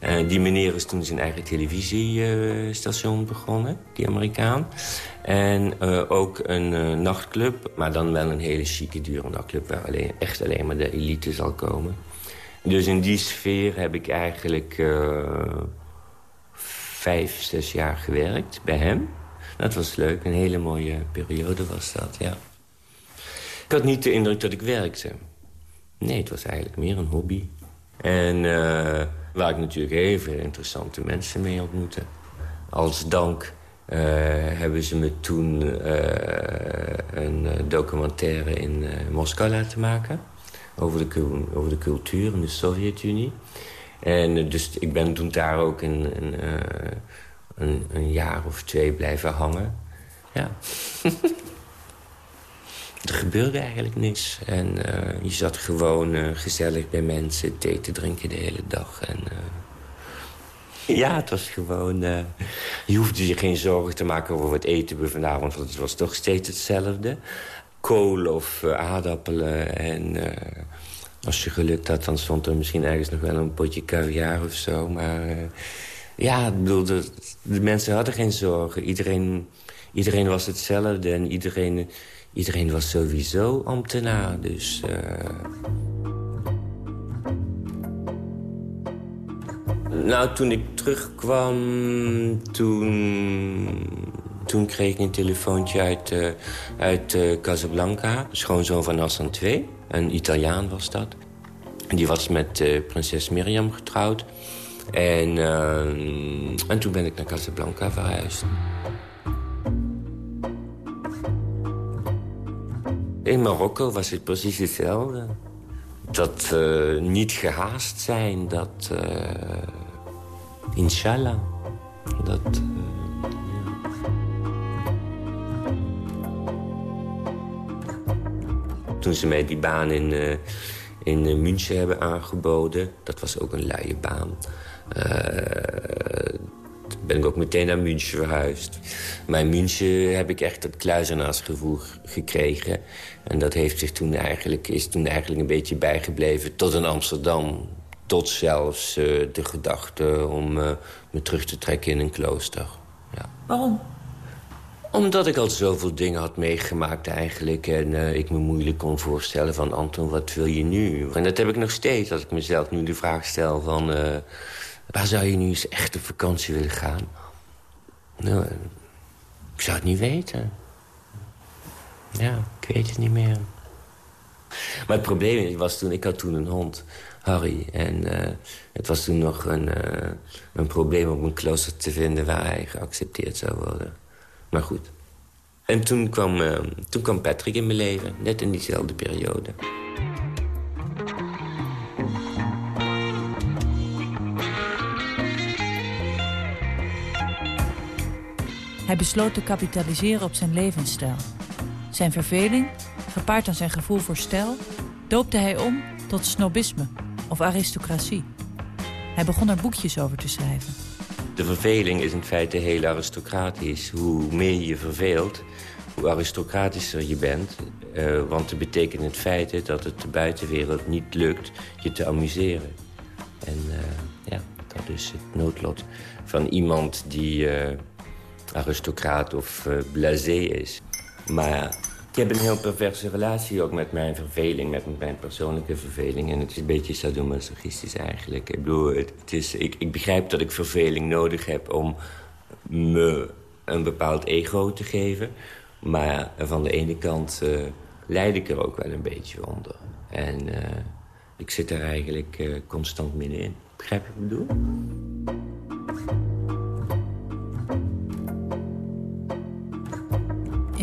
Uh, die meneer is toen zijn eigen televisiestation begonnen, die Amerikaan. En uh, ook een uh, nachtclub, maar dan wel een hele chique, dure nachtclub... waar alleen, echt alleen maar de elite zal komen. Dus in die sfeer heb ik eigenlijk vijf, zes jaar gewerkt bij hem. Dat was leuk, een hele mooie periode was dat, ja. Ik had niet de indruk dat ik werkte. Nee, het was eigenlijk meer een hobby. En... Waar ik natuurlijk heel veel interessante mensen mee ontmoette. Als dank hebben ze me toen uh, een documentaire in Moskou laten maken. Over de, over de cultuur in de Sovjet-Unie. En dus ik ben toen daar ook een, een, een, een jaar of twee blijven hangen. Ja. er gebeurde eigenlijk niks. En je zat gewoon gezellig bij mensen thee te drinken de hele dag. En, ja, het was gewoon... je hoefde je geen zorgen te maken over wat eten we vanavond... want het was toch steeds hetzelfde. Kool of aardappelen en... als je geluk had, dan stond er misschien ergens nog wel een potje caviar of zo. Maar ja, ik bedoel, de, de mensen hadden geen zorgen. Iedereen, iedereen was hetzelfde en iedereen Iedereen was sowieso ambtenaar, dus... Nou, toen ik terugkwam, toen, toen kreeg ik een telefoontje uit, uh, uit uh, Casablanca. Schoonzoon van Hassan II, een Italiaan was dat. Die was met uh, prinses Miriam getrouwd. En, en toen ben ik naar Casablanca verhuisd. In Marokko was het precies hetzelfde. Dat uh, niet gehaast zijn, dat... Uh, inshallah. Dat... Uh, toen ze mij die baan in, in München hebben aangeboden... dat was ook een luie baan... ben ik ook meteen naar München verhuisd. Maar in München heb ik echt het kluizenaarsgevoel gekregen. En dat heeft zich toen eigenlijk, is toen eigenlijk een beetje bijgebleven tot in Amsterdam. Tot zelfs uh, de gedachte om uh, me terug te trekken in een klooster. Ja. Waarom? Omdat ik al zoveel dingen had meegemaakt eigenlijk. En uh, ik me moeilijk kon voorstellen van... Anton, wat wil je nu? En dat heb ik nog steeds als ik mezelf nu de vraag stel van... waar zou je nu eens echt op vakantie willen gaan? Nou, ik zou het niet weten. Ja, ik weet het niet meer. Maar het probleem was toen, ik had toen een hond, Harry. En uh, het was toen nog een, uh, een probleem om een klooster te vinden waar hij geaccepteerd zou worden. Maar goed. En toen kwam, uh, toen kwam Patrick in mijn leven, net in diezelfde periode. Hij besloot te kapitaliseren op zijn levensstijl. Zijn verveling, gepaard aan zijn gevoel voor stijl... doopte hij om tot snobisme of aristocratie. Hij begon er boekjes over te schrijven. De verveling is in feite heel aristocratisch. Hoe meer je verveelt, hoe aristocratischer je bent. Uh, want het betekent in feite dat het de buitenwereld niet lukt je te amuseren. En uh, ja, dat is het noodlot van iemand die uh, aristocraat of blasé is. Maar ik heb een heel perverse relatie ook met mijn verveling, met mijn persoonlijke verveling. En het is een beetje sadomasochistisch eigenlijk. Ik bedoel, het, is, ik, ik begrijp dat ik verveling nodig heb om me een bepaald ego te geven. Maar van de ene kant uh, leid ik er ook wel een beetje onder. En uh, ik zit er eigenlijk uh, constant middenin. Begrijp je wat ik bedoel?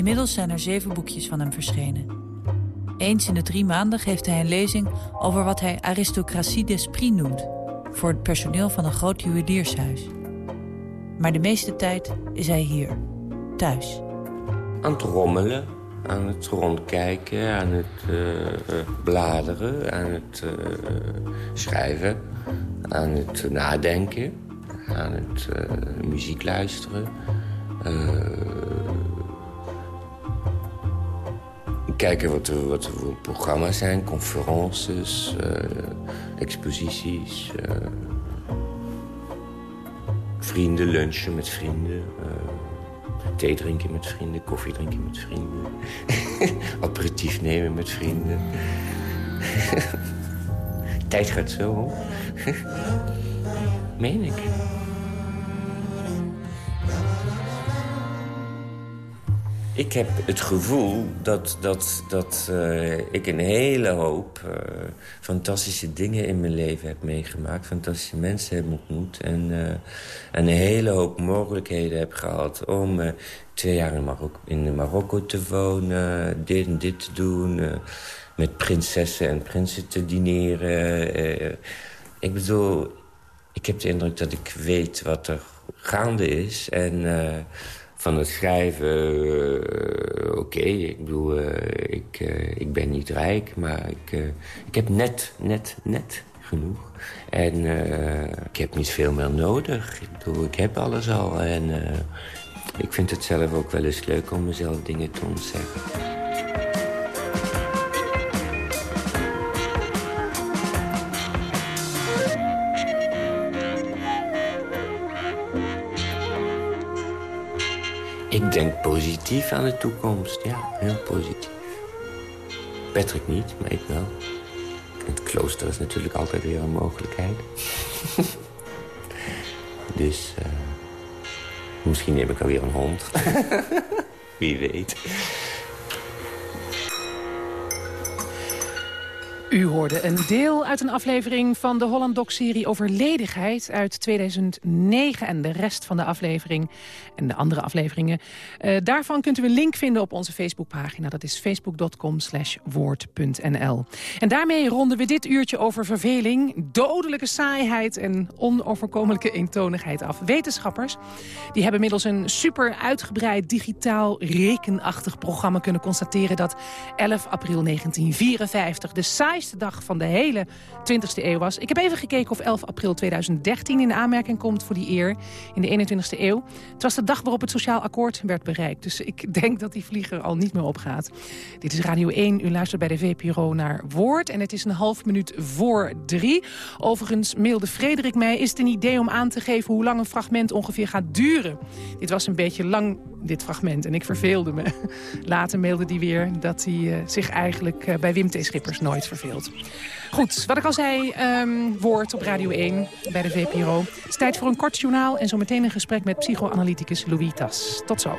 Inmiddels zijn er zeven boekjes van hem verschenen. Eens in de drie maanden geeft hij een lezing over wat hij aristocratie d'esprit noemt... voor het personeel van een groot juweliershuis. Maar de meeste tijd is hij hier, thuis. Aan het rommelen, aan het rondkijken, aan het uh, bladeren, aan het uh, schrijven... aan het nadenken, aan het muziek luisteren kijken wat er, wat voor programma's zijn. Conferences, uh, exposities. Uh, vrienden, lunchen met vrienden. Uh, thee drinken met vrienden, koffie drinken met vrienden. Aperitief nemen met vrienden. Tijd gaat zo. Meen ik. Ik heb het gevoel dat, dat, dat uh, ik een hele hoop uh, fantastische dingen in mijn leven heb meegemaakt. Fantastische mensen heb ontmoet. En, uh, en een hele hoop mogelijkheden heb gehad om twee jaar in, in Marokko te wonen. Dit en dit te doen. met prinsessen en prinsen te dineren. ik bedoel, ik heb de indruk dat ik weet wat er gaande is. En van het schrijven, uh, oké, ik bedoel, uh, ik, uh, ik ben niet rijk, maar ik, ik heb net, net, net genoeg. En ik heb niet veel meer nodig. Ik bedoel, ik heb alles al. En ik vind het zelf ook wel eens leuk om mezelf dingen te ontzeggen. Ik denk positief aan de toekomst, ja, heel positief. Patrick niet, maar ik wel. Het klooster is natuurlijk altijd weer een mogelijkheid. dus uh, misschien neem ik alweer een hond. Wie weet. U hoorde een deel uit een aflevering van de Holland Doc-serie over ledigheid uit 2009. En de rest van de aflevering en de andere afleveringen. Uh, daarvan kunt u een link vinden op onze Facebookpagina. Dat is facebook.com woord.nl. En daarmee ronden we dit uurtje over verveling, dodelijke saaiheid en onoverkomelijke eentonigheid af. Wetenschappers die hebben middels een super uitgebreid digitaal rekenachtig programma kunnen constateren dat 11 april 1954 de saaiste dag van de hele 20e eeuw was. Ik heb even gekeken of 11 april 2013 in aanmerking komt voor die eer in de 21e eeuw. Het was de dag waarop het sociaal akkoord werd bereikt. Dus ik denk dat die vlieger al niet meer opgaat. Dit is Radio 1. U luistert bij de VPRO naar Woord. En het is een half minuut voor drie. Overigens mailde Frederik mij... is het een idee om aan te geven hoe lang een fragment ongeveer gaat duren? Dit was een beetje lang, dit fragment. En ik verveelde me. Later mailde hij weer dat hij uh, zich eigenlijk uh, bij Wim T. Schippers nooit verveelt. Goed, wat ik al zei, um, woord op Radio 1 bij de VPRO. Het is tijd voor een kort journaal en zo meteen een gesprek met psychoanalyticus Louis Tas. Tot zo.